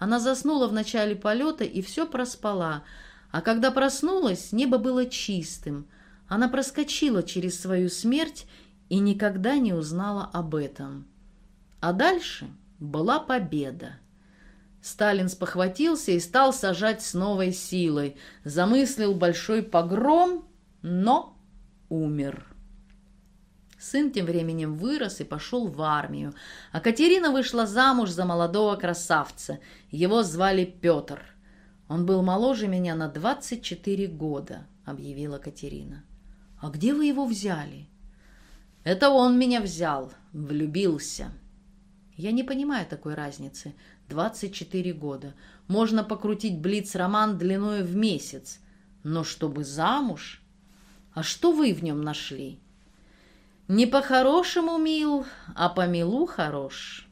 S1: Она заснула в начале полета и все проспала. А когда проснулась, небо было чистым. Она проскочила через свою смерть и никогда не узнала об этом. А дальше была победа. Сталин спохватился и стал сажать с новой силой. Замыслил большой погром, но умер. Сын тем временем вырос и пошел в армию, а Катерина вышла замуж за молодого красавца. Его звали Петр. Он был моложе меня на 24 года, объявила Катерина. А где вы его взяли? Это он меня взял, влюбился. Я не понимаю такой разницы. 24 года. Можно покрутить блиц-роман длиной в месяц. Но чтобы замуж? А что вы в нем нашли? Не по-хорошему мил, а по милу хорош.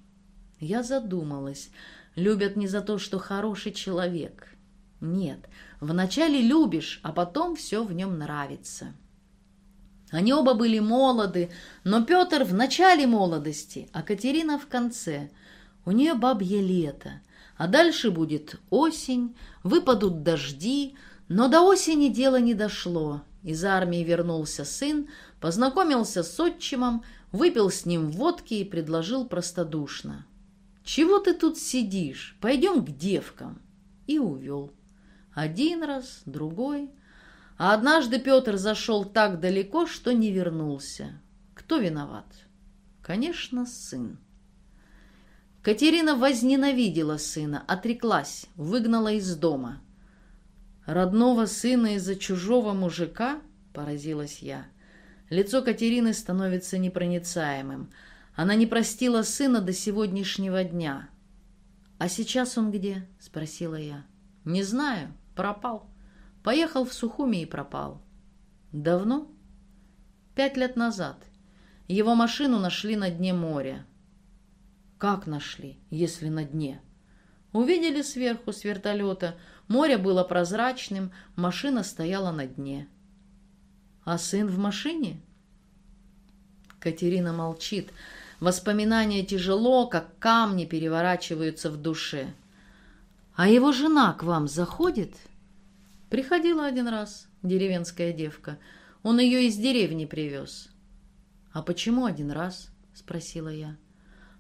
S1: Я задумалась. Любят не за то, что хороший человек. Нет, вначале любишь, а потом все в нем нравится. Они оба были молоды, но Петр в начале молодости, а Катерина в конце. У нее бабье лето, а дальше будет осень, выпадут дожди, но до осени дело не дошло. Из армии вернулся сын, познакомился с отчимом, выпил с ним водки и предложил простодушно. «Чего ты тут сидишь? Пойдем к девкам». И увел. Один раз, другой. А однажды Петр зашел так далеко, что не вернулся. Кто виноват? Конечно, сын. Катерина возненавидела сына, отреклась, выгнала из дома. «Родного сына из-за чужого мужика?» — поразилась я. Лицо Катерины становится непроницаемым. Она не простила сына до сегодняшнего дня. «А сейчас он где?» — спросила я. «Не знаю. Пропал. Поехал в Сухуми и пропал». «Давно?» «Пять лет назад. Его машину нашли на дне моря». «Как нашли, если на дне?» «Увидели сверху с вертолета. Море было прозрачным, машина стояла на дне». А сын в машине? Катерина молчит. Воспоминания тяжело, как камни переворачиваются в душе. А его жена к вам заходит? Приходила один раз, деревенская девка. Он ее из деревни привез. А почему один раз? Спросила я.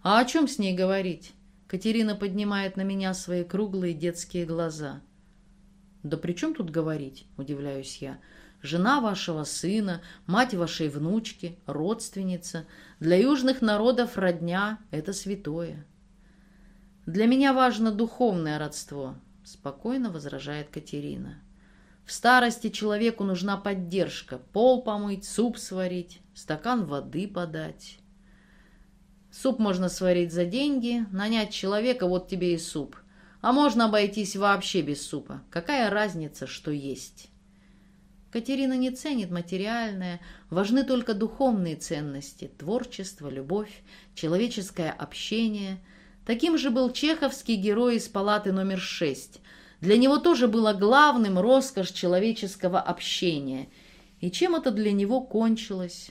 S1: А о чем с ней говорить? Катерина поднимает на меня свои круглые детские глаза. «Да при чем тут говорить?» – удивляюсь я жена вашего сына, мать вашей внучки, родственница. Для южных народов родня – это святое. Для меня важно духовное родство, спокойно возражает Катерина. В старости человеку нужна поддержка, пол помыть, суп сварить, стакан воды подать. Суп можно сварить за деньги, нанять человека, вот тебе и суп. А можно обойтись вообще без супа. Какая разница, что есть? Катерина не ценит материальное, важны только духовные ценности, творчество, любовь, человеческое общение. Таким же был чеховский герой из палаты номер шесть. Для него тоже было главным роскошь человеческого общения. И чем это для него кончилось?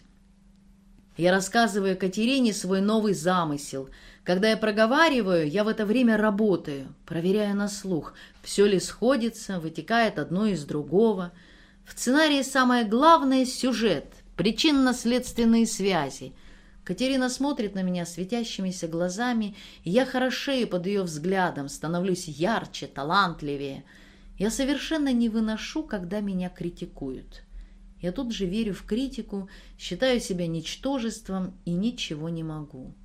S1: Я рассказываю Катерине свой новый замысел. Когда я проговариваю, я в это время работаю, проверяю на слух, все ли сходится, вытекает одно из другого – в сценарии самое главное – сюжет, причинно-следственные связи. Катерина смотрит на меня светящимися глазами, и я хорошею под ее взглядом, становлюсь ярче, талантливее. Я совершенно не выношу, когда меня критикуют. Я тут же верю в критику, считаю себя ничтожеством и ничего не могу.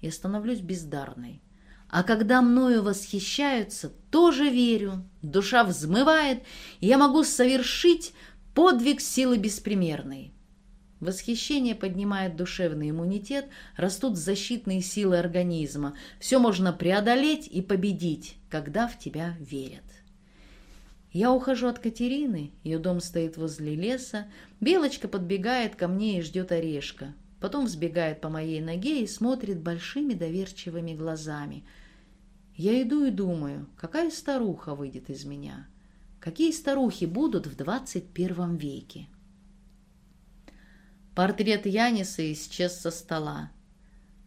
S1: Я становлюсь бездарной. А когда мною восхищаются, тоже верю. Душа взмывает, и я могу совершить Подвиг силы беспримерной. Восхищение поднимает душевный иммунитет, растут защитные силы организма. Все можно преодолеть и победить, когда в тебя верят. Я ухожу от Катерины, ее дом стоит возле леса. Белочка подбегает ко мне и ждет орешка. Потом взбегает по моей ноге и смотрит большими доверчивыми глазами. Я иду и думаю, какая старуха выйдет из меня. Какие старухи будут в 21 веке? Портрет Яниса исчез со стола.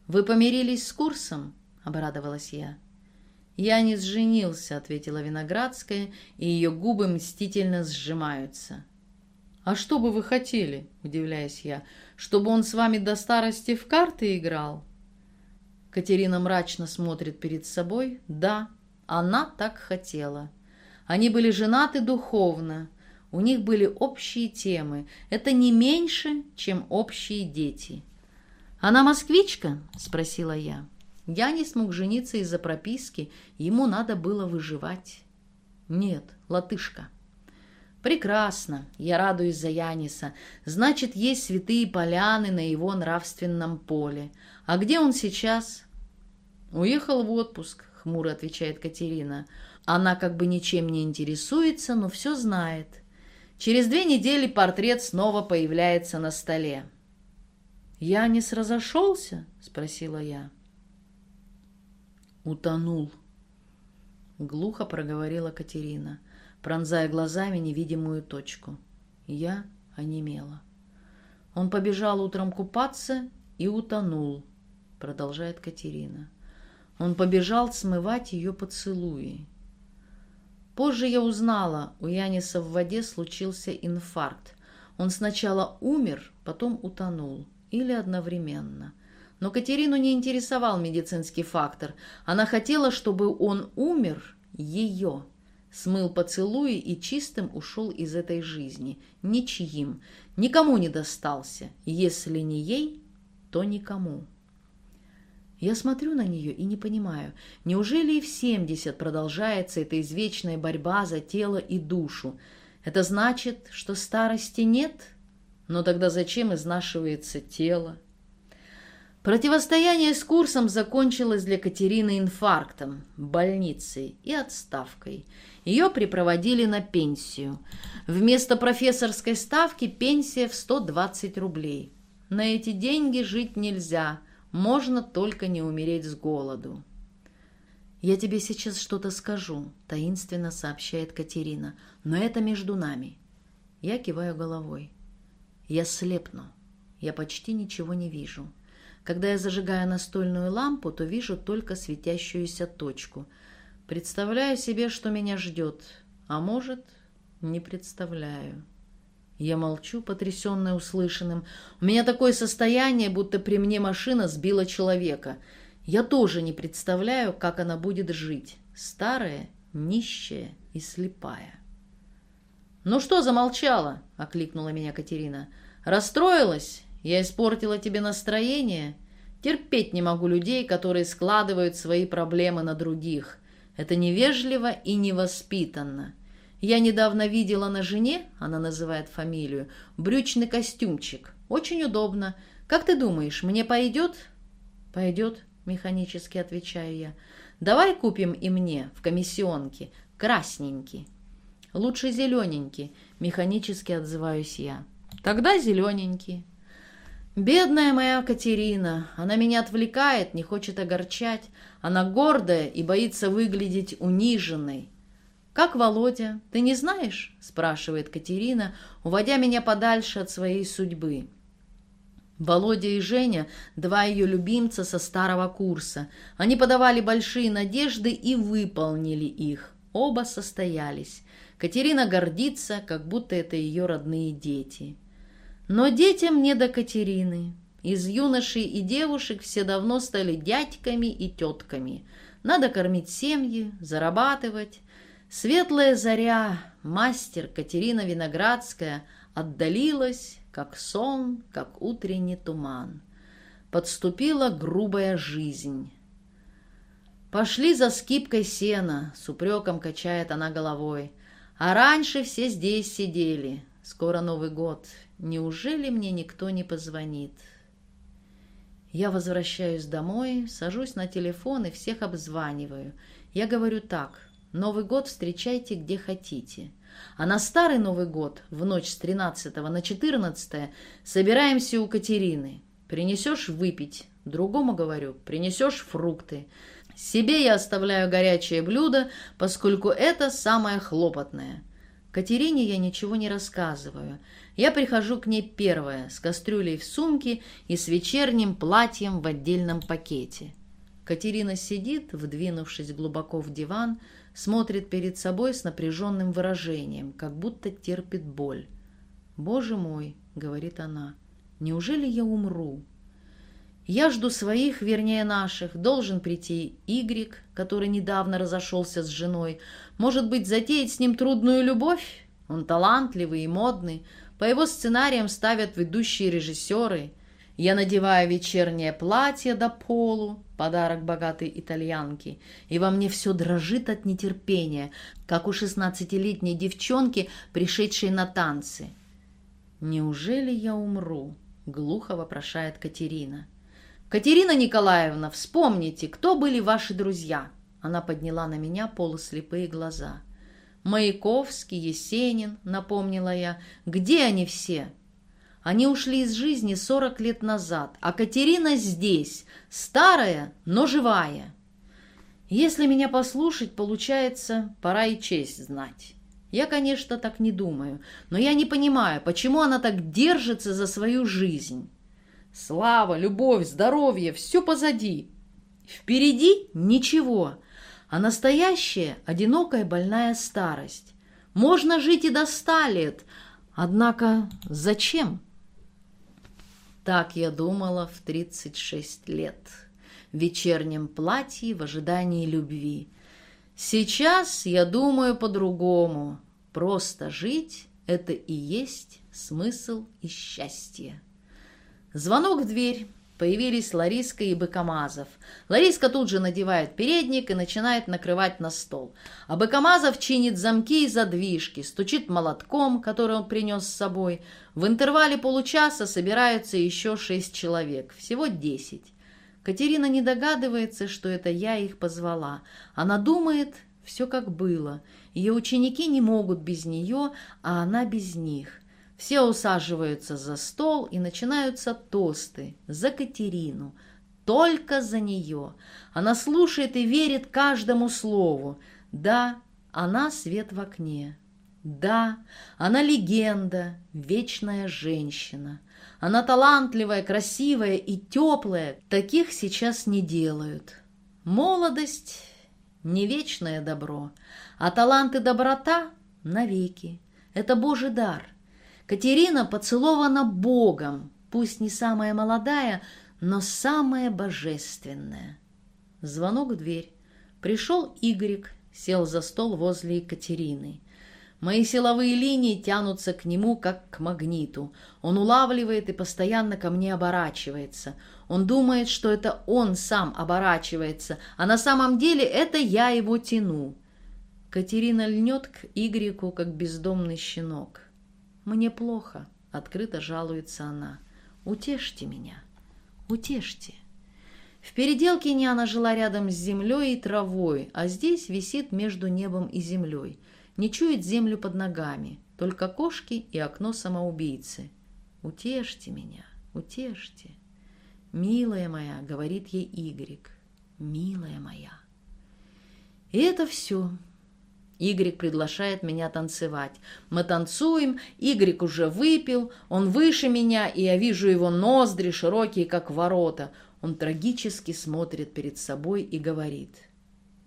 S1: «Вы помирились с курсом?» — обрадовалась я. «Янис женился», — ответила Виноградская, и ее губы мстительно сжимаются. «А что бы вы хотели?» — удивляюсь я. «Чтобы он с вами до старости в карты играл?» Катерина мрачно смотрит перед собой. Да, она так хотела. Они были женаты духовно. У них были общие темы. Это не меньше, чем общие дети. «Она москвичка?» – спросила я. Я не смог жениться из-за прописки, ему надо было выживать. Нет, латышка. Прекрасно, я радуюсь за Яниса. Значит, есть святые поляны на его нравственном поле. А где он сейчас? Уехал в отпуск, хмуро отвечает Катерина. Она как бы ничем не интересуется, но все знает. Через две недели портрет снова появляется на столе. «Янис разошелся?» — спросила я. «Утонул», — глухо проговорила Катерина, пронзая глазами невидимую точку. Я онемела. «Он побежал утром купаться и утонул», — продолжает Катерина. Он побежал смывать ее поцелуи. Позже я узнала, у Яниса в воде случился инфаркт. Он сначала умер, потом утонул. Или одновременно. Но Катерину не интересовал медицинский фактор. Она хотела, чтобы он умер ее. Смыл поцелуи и чистым ушел из этой жизни. Ничьим. Никому не достался. Если не ей, то никому. Я смотрю на нее и не понимаю, неужели и в 70 продолжается эта извечная борьба за тело и душу? Это значит, что старости нет? Но тогда зачем изнашивается тело? Противостояние с курсом закончилось для Катерины инфарктом, больницей и отставкой. Ее припроводили на пенсию. Вместо профессорской ставки пенсия в 120 рублей. На эти деньги жить нельзя – можно только не умереть с голоду. «Я тебе сейчас что-то скажу», — таинственно сообщает Катерина. «Но это между нами». Я киваю головой. Я слепну. Я почти ничего не вижу. Когда я зажигаю настольную лампу, то вижу только светящуюся точку. Представляю себе, что меня ждет. А может, не представляю. Я молчу, потрясенная услышанным. У меня такое состояние, будто при мне машина сбила человека. Я тоже не представляю, как она будет жить. Старая, нищая и слепая. «Ну что замолчала?» — окликнула меня Катерина. «Расстроилась? Я испортила тебе настроение? Терпеть не могу людей, которые складывают свои проблемы на других. Это невежливо и невоспитанно. Я недавно видела на жене, она называет фамилию, брючный костюмчик. Очень удобно. Как ты думаешь, мне пойдет? Пойдет, механически отвечаю я. Давай купим и мне в комиссионке. Красненький. Лучше зелененький, механически отзываюсь я. Тогда зелененький. Бедная моя Катерина, она меня отвлекает, не хочет огорчать. Она гордая и боится выглядеть униженной. «Как Володя? Ты не знаешь?» – спрашивает Катерина, уводя меня подальше от своей судьбы. Володя и Женя – два ее любимца со старого курса. Они подавали большие надежды и выполнили их. Оба состоялись. Катерина гордится, как будто это ее родные дети. Но детям не до Катерины. Из юношей и девушек все давно стали дядьками и тетками. Надо кормить семьи, зарабатывать. Светлая заря, мастер Катерина Виноградская, отдалилась, как сон, как утренний туман. Подступила грубая жизнь. Пошли за скипкой сена, с упреком качает она головой. А раньше все здесь сидели. Скоро Новый год. Неужели мне никто не позвонит? Я возвращаюсь домой, сажусь на телефон и всех обзваниваю. Я говорю так. Новый год встречайте где хотите. А на старый Новый год, в ночь с 13 на 14, собираемся у Катерины. Принесешь выпить, другому говорю, принесешь фрукты. Себе я оставляю горячее блюдо, поскольку это самое хлопотное. Катерине я ничего не рассказываю. Я прихожу к ней первая, с кастрюлей в сумке и с вечерним платьем в отдельном пакете. Катерина сидит, вдвинувшись глубоко в диван, смотрит перед собой с напряженным выражением, как будто терпит боль. «Боже мой!» — говорит она. «Неужели я умру?» Я жду своих, вернее наших. Должен прийти Игрик, который недавно разошелся с женой. Может быть, затеять с ним трудную любовь? Он талантливый и модный. По его сценариям ставят ведущие режиссеры. Я надеваю вечернее платье до полу, подарок богатой итальянки, и во мне все дрожит от нетерпения, как у шестнадцатилетней девчонки, пришедшей на танцы. «Неужели я умру?» — глухо вопрошает Катерина. «Катерина Николаевна, вспомните, кто были ваши друзья?» Она подняла на меня полуслепые глаза. «Маяковский, Есенин», — напомнила я. «Где они все?» Они ушли из жизни сорок лет назад, а Катерина здесь, старая, но живая. Если меня послушать, получается, пора и честь знать. Я, конечно, так не думаю, но я не понимаю, почему она так держится за свою жизнь. Слава, любовь, здоровье — все позади. Впереди ничего, а настоящая одинокая больная старость. Можно жить и до ста лет, однако зачем? Так я думала в 36 лет, в вечернем платье в ожидании любви. Сейчас я думаю по-другому. Просто жить — это и есть смысл и счастье. Звонок в дверь. Появились Лариска и Быкомазов. Лариска тут же надевает передник и начинает накрывать на стол. А Быкомазов чинит замки и задвижки, стучит молотком, который он принес с собой. В интервале получаса собираются еще шесть человек, всего десять. Катерина не догадывается, что это я их позвала. Она думает, все как было. Ее ученики не могут без нее, а она без них. Все усаживаются за стол и начинаются тосты за Катерину, только за нее. Она слушает и верит каждому слову. Да, она свет в окне. Да, она легенда, вечная женщина. Она талантливая, красивая и теплая. Таких сейчас не делают. Молодость — не вечное добро, а талант и доброта — навеки. Это Божий дар — Катерина поцелована Богом, пусть не самая молодая, но самая божественная. Звонок в дверь. Пришел Игорек, сел за стол возле Екатерины. Мои силовые линии тянутся к нему, как к магниту. Он улавливает и постоянно ко мне оборачивается. Он думает, что это он сам оборачивается, а на самом деле это я его тяну. Катерина льнет к Игреку, как бездомный щенок. «Мне плохо», — открыто жалуется она. «Утешьте меня, утешьте». В Переделкине она жила рядом с землей и травой, а здесь висит между небом и землей. Не чует землю под ногами, только кошки и окно самоубийцы. «Утешьте меня, утешьте». «Милая моя», — говорит ей Игорек, — «милая моя». И это все. Игорь приглашает меня танцевать. Мы танцуем, Игорь уже выпил, он выше меня, и я вижу его ноздри, широкие, как ворота. Он трагически смотрит перед собой и говорит,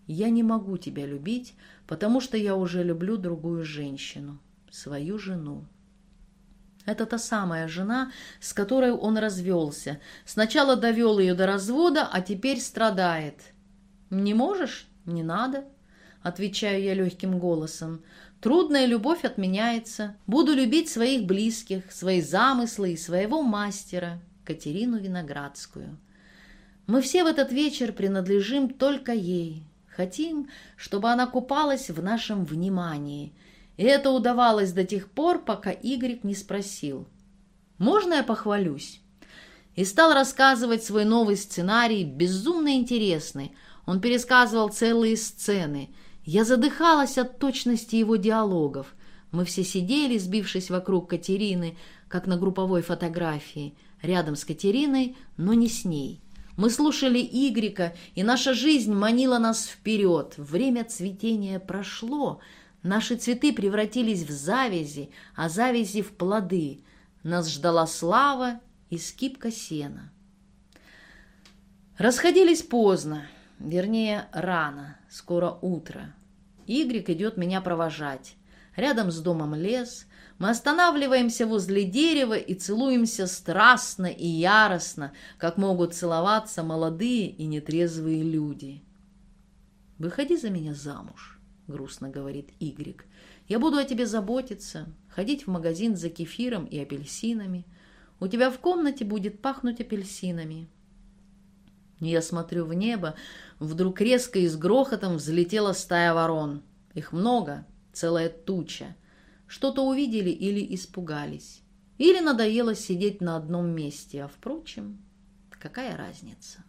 S1: «Я не могу тебя любить, потому что я уже люблю другую женщину, свою жену». Это та самая жена, с которой он развелся. Сначала довел ее до развода, а теперь страдает. «Не можешь? Не надо». — отвечаю я легким голосом. «Трудная любовь отменяется. Буду любить своих близких, свои замыслы и своего мастера, Катерину Виноградскую. Мы все в этот вечер принадлежим только ей. Хотим, чтобы она купалась в нашем внимании. И это удавалось до тех пор, пока Игорь не спросил. «Можно я похвалюсь?» И стал рассказывать свой новый сценарий, безумно интересный. Он пересказывал целые сцены — я задыхалась от точности его диалогов. Мы все сидели, сбившись вокруг Катерины, как на групповой фотографии, рядом с Катериной, но не с ней. Мы слушали Игрика, и наша жизнь манила нас вперед. Время цветения прошло. Наши цветы превратились в завязи, а завязи в плоды. Нас ждала слава и скипка сена. Расходились поздно, вернее, рано, скоро утро. Игрик идет меня провожать. Рядом с домом лес. Мы останавливаемся возле дерева и целуемся страстно и яростно, как могут целоваться молодые и нетрезвые люди. «Выходи за меня замуж», — грустно говорит Игрик. «Я буду о тебе заботиться, ходить в магазин за кефиром и апельсинами. У тебя в комнате будет пахнуть апельсинами». Я смотрю в небо, вдруг резко и с грохотом взлетела стая ворон. Их много, целая туча. Что-то увидели или испугались. Или надоело сидеть на одном месте, а, впрочем, какая разница?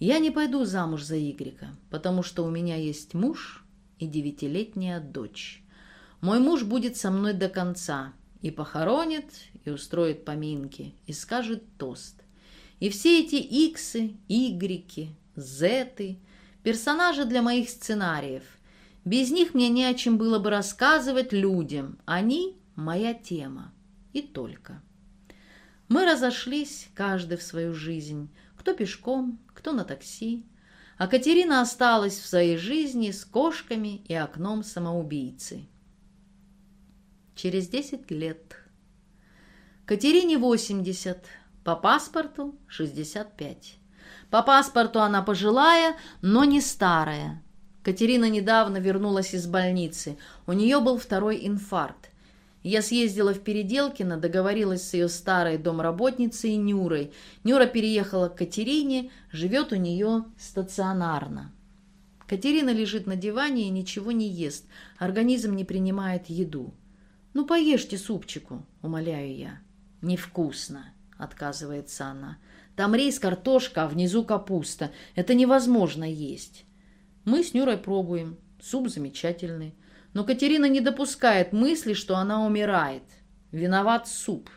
S1: Я не пойду замуж за Игрика, потому что у меня есть муж и девятилетняя дочь. Мой муж будет со мной до конца и похоронит, и устроит поминки, и скажет тост. И все эти иксы, игреки, зеты – персонажи для моих сценариев. Без них мне не о чем было бы рассказывать людям. Они – моя тема. И только. Мы разошлись, каждый в свою жизнь. Кто пешком, кто на такси. А Катерина осталась в своей жизни с кошками и окном самоубийцы. Через десять лет. Катерине восемьдесят. По паспорту 65. По паспорту она пожилая, но не старая. Катерина недавно вернулась из больницы. У нее был второй инфаркт. Я съездила в Переделкино, договорилась с ее старой домработницей Нюрой. Нюра переехала к Катерине, живет у нее стационарно. Катерина лежит на диване и ничего не ест. Организм не принимает еду. «Ну, поешьте супчику», — умоляю я. «Невкусно» отказывается она. Там рис, картошка, а внизу капуста. Это невозможно есть. Мы с Нюрой пробуем. Суп замечательный. Но Катерина не допускает мысли, что она умирает. Виноват суп.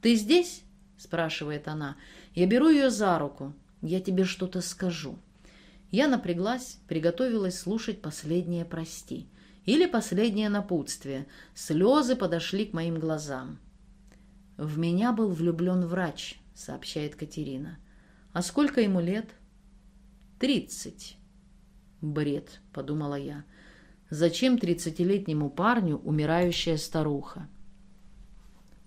S1: «Ты здесь?» – спрашивает она. Я беру ее за руку. Я тебе что-то скажу. Я напряглась, приготовилась слушать последнее «прости» или последнее напутствие. Слезы подошли к моим глазам. «В меня был влюблен врач», — сообщает Катерина. «А сколько ему лет?» «Тридцать». «Бред», — подумала я. «Зачем тридцатилетнему парню умирающая старуха?»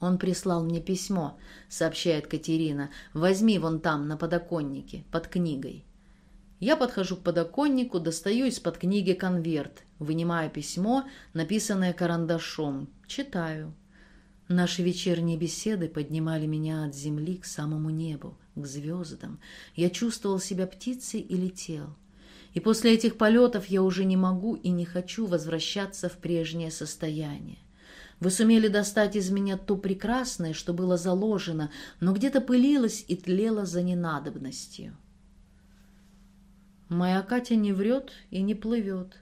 S1: «Он прислал мне письмо», — сообщает Катерина. «Возьми вон там, на подоконнике, под книгой». Я подхожу к подоконнику, достаю из-под книги конверт, вынимаю письмо, написанное карандашом, читаю. Наши вечерние беседы поднимали меня от земли к самому небу, к звездам. Я чувствовал себя птицей и летел. И после этих полетов я уже не могу и не хочу возвращаться в прежнее состояние. Вы сумели достать из меня то прекрасное, что было заложено, но где-то пылилось и тлело за ненадобностью. Моя Катя не врет и не плывет.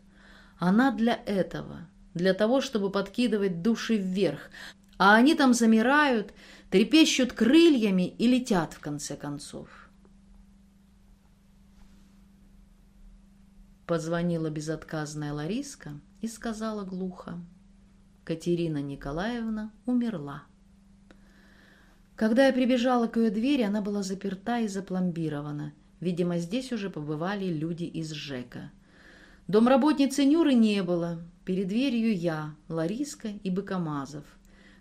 S1: Она для этого, для того, чтобы подкидывать души вверх, а они там замирают, трепещут крыльями и летят в конце концов. Позвонила безотказная Лариска и сказала глухо. Катерина Николаевна умерла. Когда я прибежала к ее двери, она была заперта и запломбирована. Видимо, здесь уже побывали люди из ЖЭКа. Домработницы Нюры не было. Перед дверью я, Лариска и Быкомазов.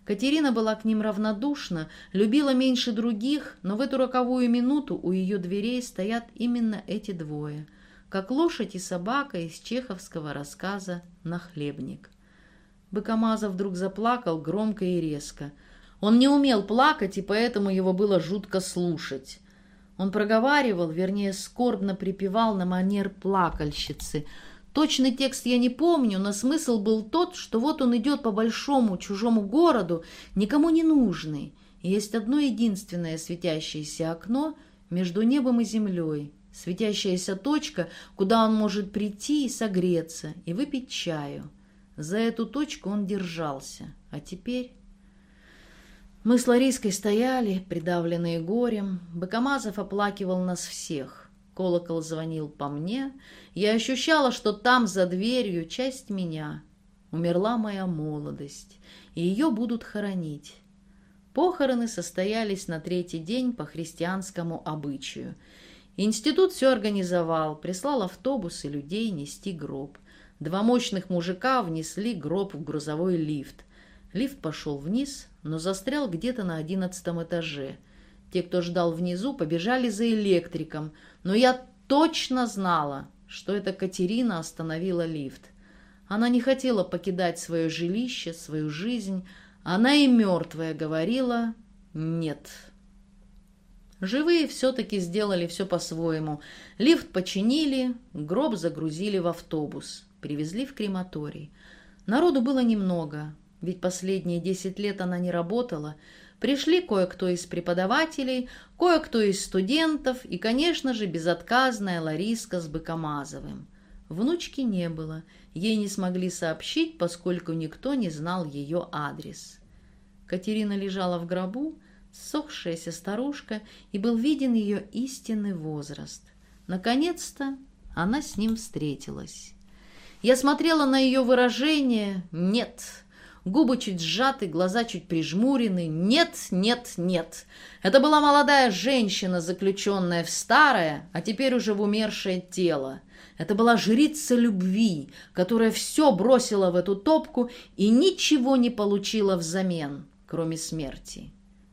S1: Катерина была к ним равнодушна, любила меньше других, но в эту роковую минуту у ее дверей стоят именно эти двое, как лошадь и собака из чеховского рассказа «Нахлебник». Быкомазов вдруг заплакал громко и резко. Он не умел плакать, и поэтому его было жутко слушать. Он проговаривал, вернее, скорбно припевал на манер плакальщицы – Точный текст я не помню, но смысл был тот, что вот он идет по большому чужому городу, никому не нужный, и есть одно единственное светящееся окно между небом и землей, светящаяся точка, куда он может прийти и согреться, и выпить чаю. За эту точку он держался, а теперь... Мы с Лариской стояли, придавленные горем. Быкомазов оплакивал нас всех. Колокол звонил по мне. Я ощущала, что там, за дверью, часть меня. Умерла моя молодость, и ее будут хоронить. Похороны состоялись на третий день по христианскому обычаю. Институт все организовал, прислал автобусы людей нести гроб. Два мощных мужика внесли гроб в грузовой лифт. Лифт пошел вниз, но застрял где-то на одиннадцатом этаже. Те, кто ждал внизу, побежали за электриком, но я точно знала, что это Катерина остановила лифт. Она не хотела покидать свое жилище, свою жизнь. Она и мертвая говорила «нет». Живые все-таки сделали все по-своему. Лифт починили, гроб загрузили в автобус, привезли в крематорий. Народу было немного, ведь последние десять лет она не работала. Пришли кое-кто из преподавателей, кое-кто из студентов и, конечно же, безотказная Лариска с Быкомазовым. Внучки не было, ей не смогли сообщить, поскольку никто не знал ее адрес. Катерина лежала в гробу, ссохшаяся старушка, и был виден ее истинный возраст. Наконец-то она с ним встретилась. Я смотрела на ее выражение «нет», Губы чуть сжаты, глаза чуть прижмурены. Нет, нет, нет. Это была молодая женщина, заключенная в старое, а теперь уже в умершее тело. Это была жрица любви, которая все бросила в эту топку и ничего не получила взамен, кроме смерти.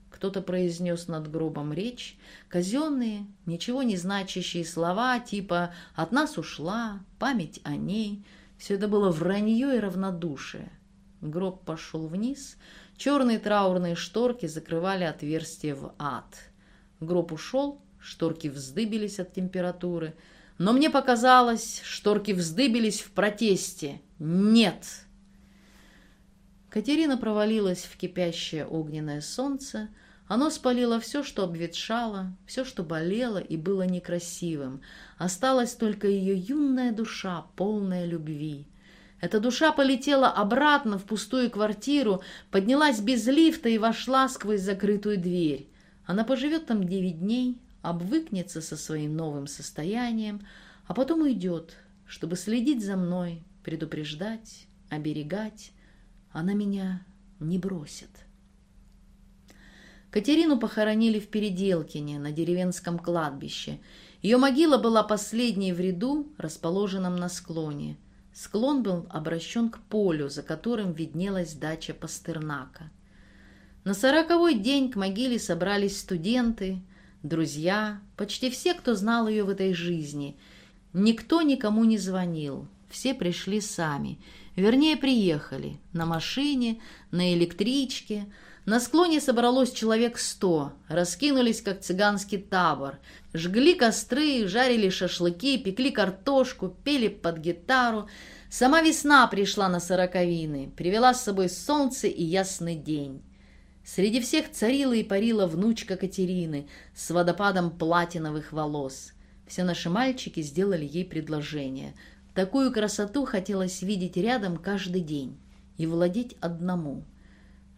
S1: Кто-то произнес над гробом речь, казенные, ничего не значащие слова, типа «от нас ушла», «память о ней». Все это было вранье и равнодушие. Гроб пошел вниз, черные траурные шторки закрывали отверстие в ад. Гроб ушел, шторки вздыбились от температуры, но мне показалось, шторки вздыбились в протесте. Нет! Катерина провалилась в кипящее огненное солнце, оно спалило все, что обветшало, все, что болело и было некрасивым. Осталась только ее юная душа, полная любви. Эта душа полетела обратно в пустую квартиру, поднялась без лифта и вошла сквозь закрытую дверь. Она поживет там девять дней, обвыкнется со своим новым состоянием, а потом уйдет, чтобы следить за мной, предупреждать, оберегать. Она меня не бросит. Катерину похоронили в Переделкине, на деревенском кладбище. Ее могила была последней в ряду, расположенном на склоне. Склон был обращен к полю, за которым виднелась дача Пастернака. На сороковой день к могиле собрались студенты, друзья, почти все, кто знал ее в этой жизни. Никто никому не звонил, все пришли сами, вернее, приехали на машине, на электричке, на склоне собралось человек сто, раскинулись, как цыганский табор. Жгли костры, жарили шашлыки, пекли картошку, пели под гитару. Сама весна пришла на сороковины, привела с собой солнце и ясный день. Среди всех царила и парила внучка Катерины с водопадом платиновых волос. Все наши мальчики сделали ей предложение. Такую красоту хотелось видеть рядом каждый день и владеть одному –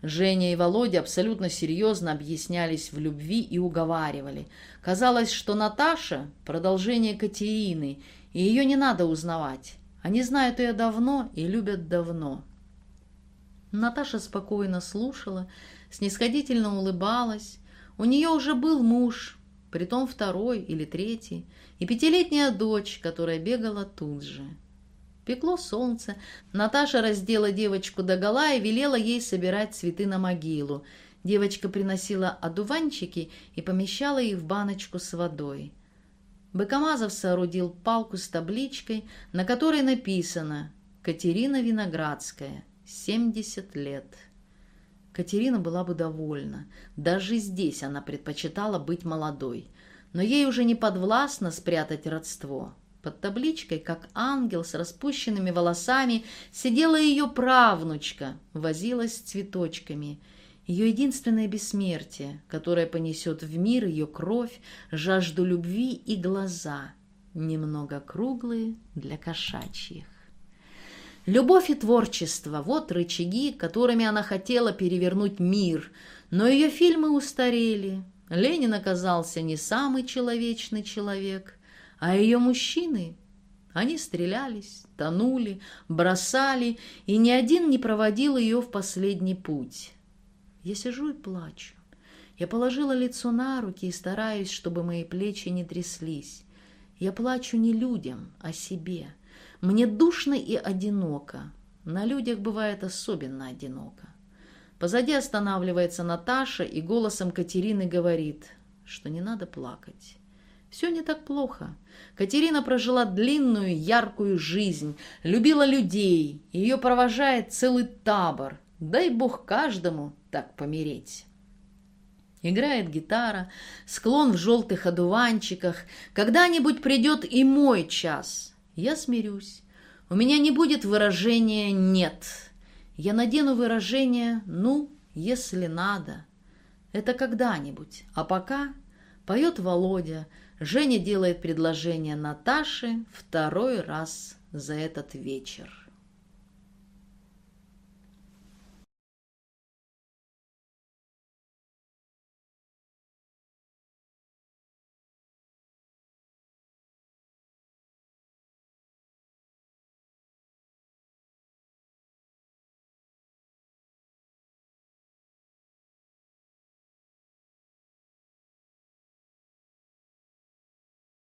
S1: Женя и Володя абсолютно серьезно объяснялись в любви и уговаривали. Казалось, что Наташа — продолжение Катерины, и ее не надо узнавать. Они знают ее давно и любят давно. Наташа спокойно слушала, снисходительно улыбалась. У нее уже был муж, притом второй или третий, и пятилетняя дочь, которая бегала тут же. Пекло солнце. Наташа раздела девочку догола и велела ей собирать цветы на могилу. Девочка приносила одуванчики и помещала их в баночку с водой. Быкомазов соорудил палку с табличкой, на которой написано «Катерина Виноградская, 70 лет». Катерина была бы довольна. Даже здесь она предпочитала быть молодой. Но ей уже не подвластно спрятать родство. Под табличкой, как ангел с распущенными волосами, сидела ее правнучка, возилась с цветочками. Ее единственное бессмертие, которое понесет в мир ее кровь, жажду любви и глаза, немного круглые для кошачьих. Любовь и творчество – вот рычаги, которыми она хотела перевернуть мир, но ее фильмы устарели. Ленин оказался не самый человечный человек. А ее мужчины, они стрелялись, тонули, бросали, и ни один не проводил ее в последний путь. Я сижу и плачу. Я положила лицо на руки и стараюсь, чтобы мои плечи не тряслись. Я плачу не людям, а себе. Мне душно и одиноко. На людях бывает особенно одиноко. Позади останавливается Наташа и голосом Катерины говорит, что не надо плакать. Все не так плохо. Катерина прожила длинную, яркую жизнь, любила людей, ее провожает целый табор. Дай бог каждому так помереть. Играет гитара, склон в желтых одуванчиках. Когда-нибудь придет и мой час. Я смирюсь. У меня не будет выражения «нет». Я надену выражение «ну, если надо». Это когда-нибудь. А пока поет Володя. Женя делает предложение Наташе второй раз за этот вечер.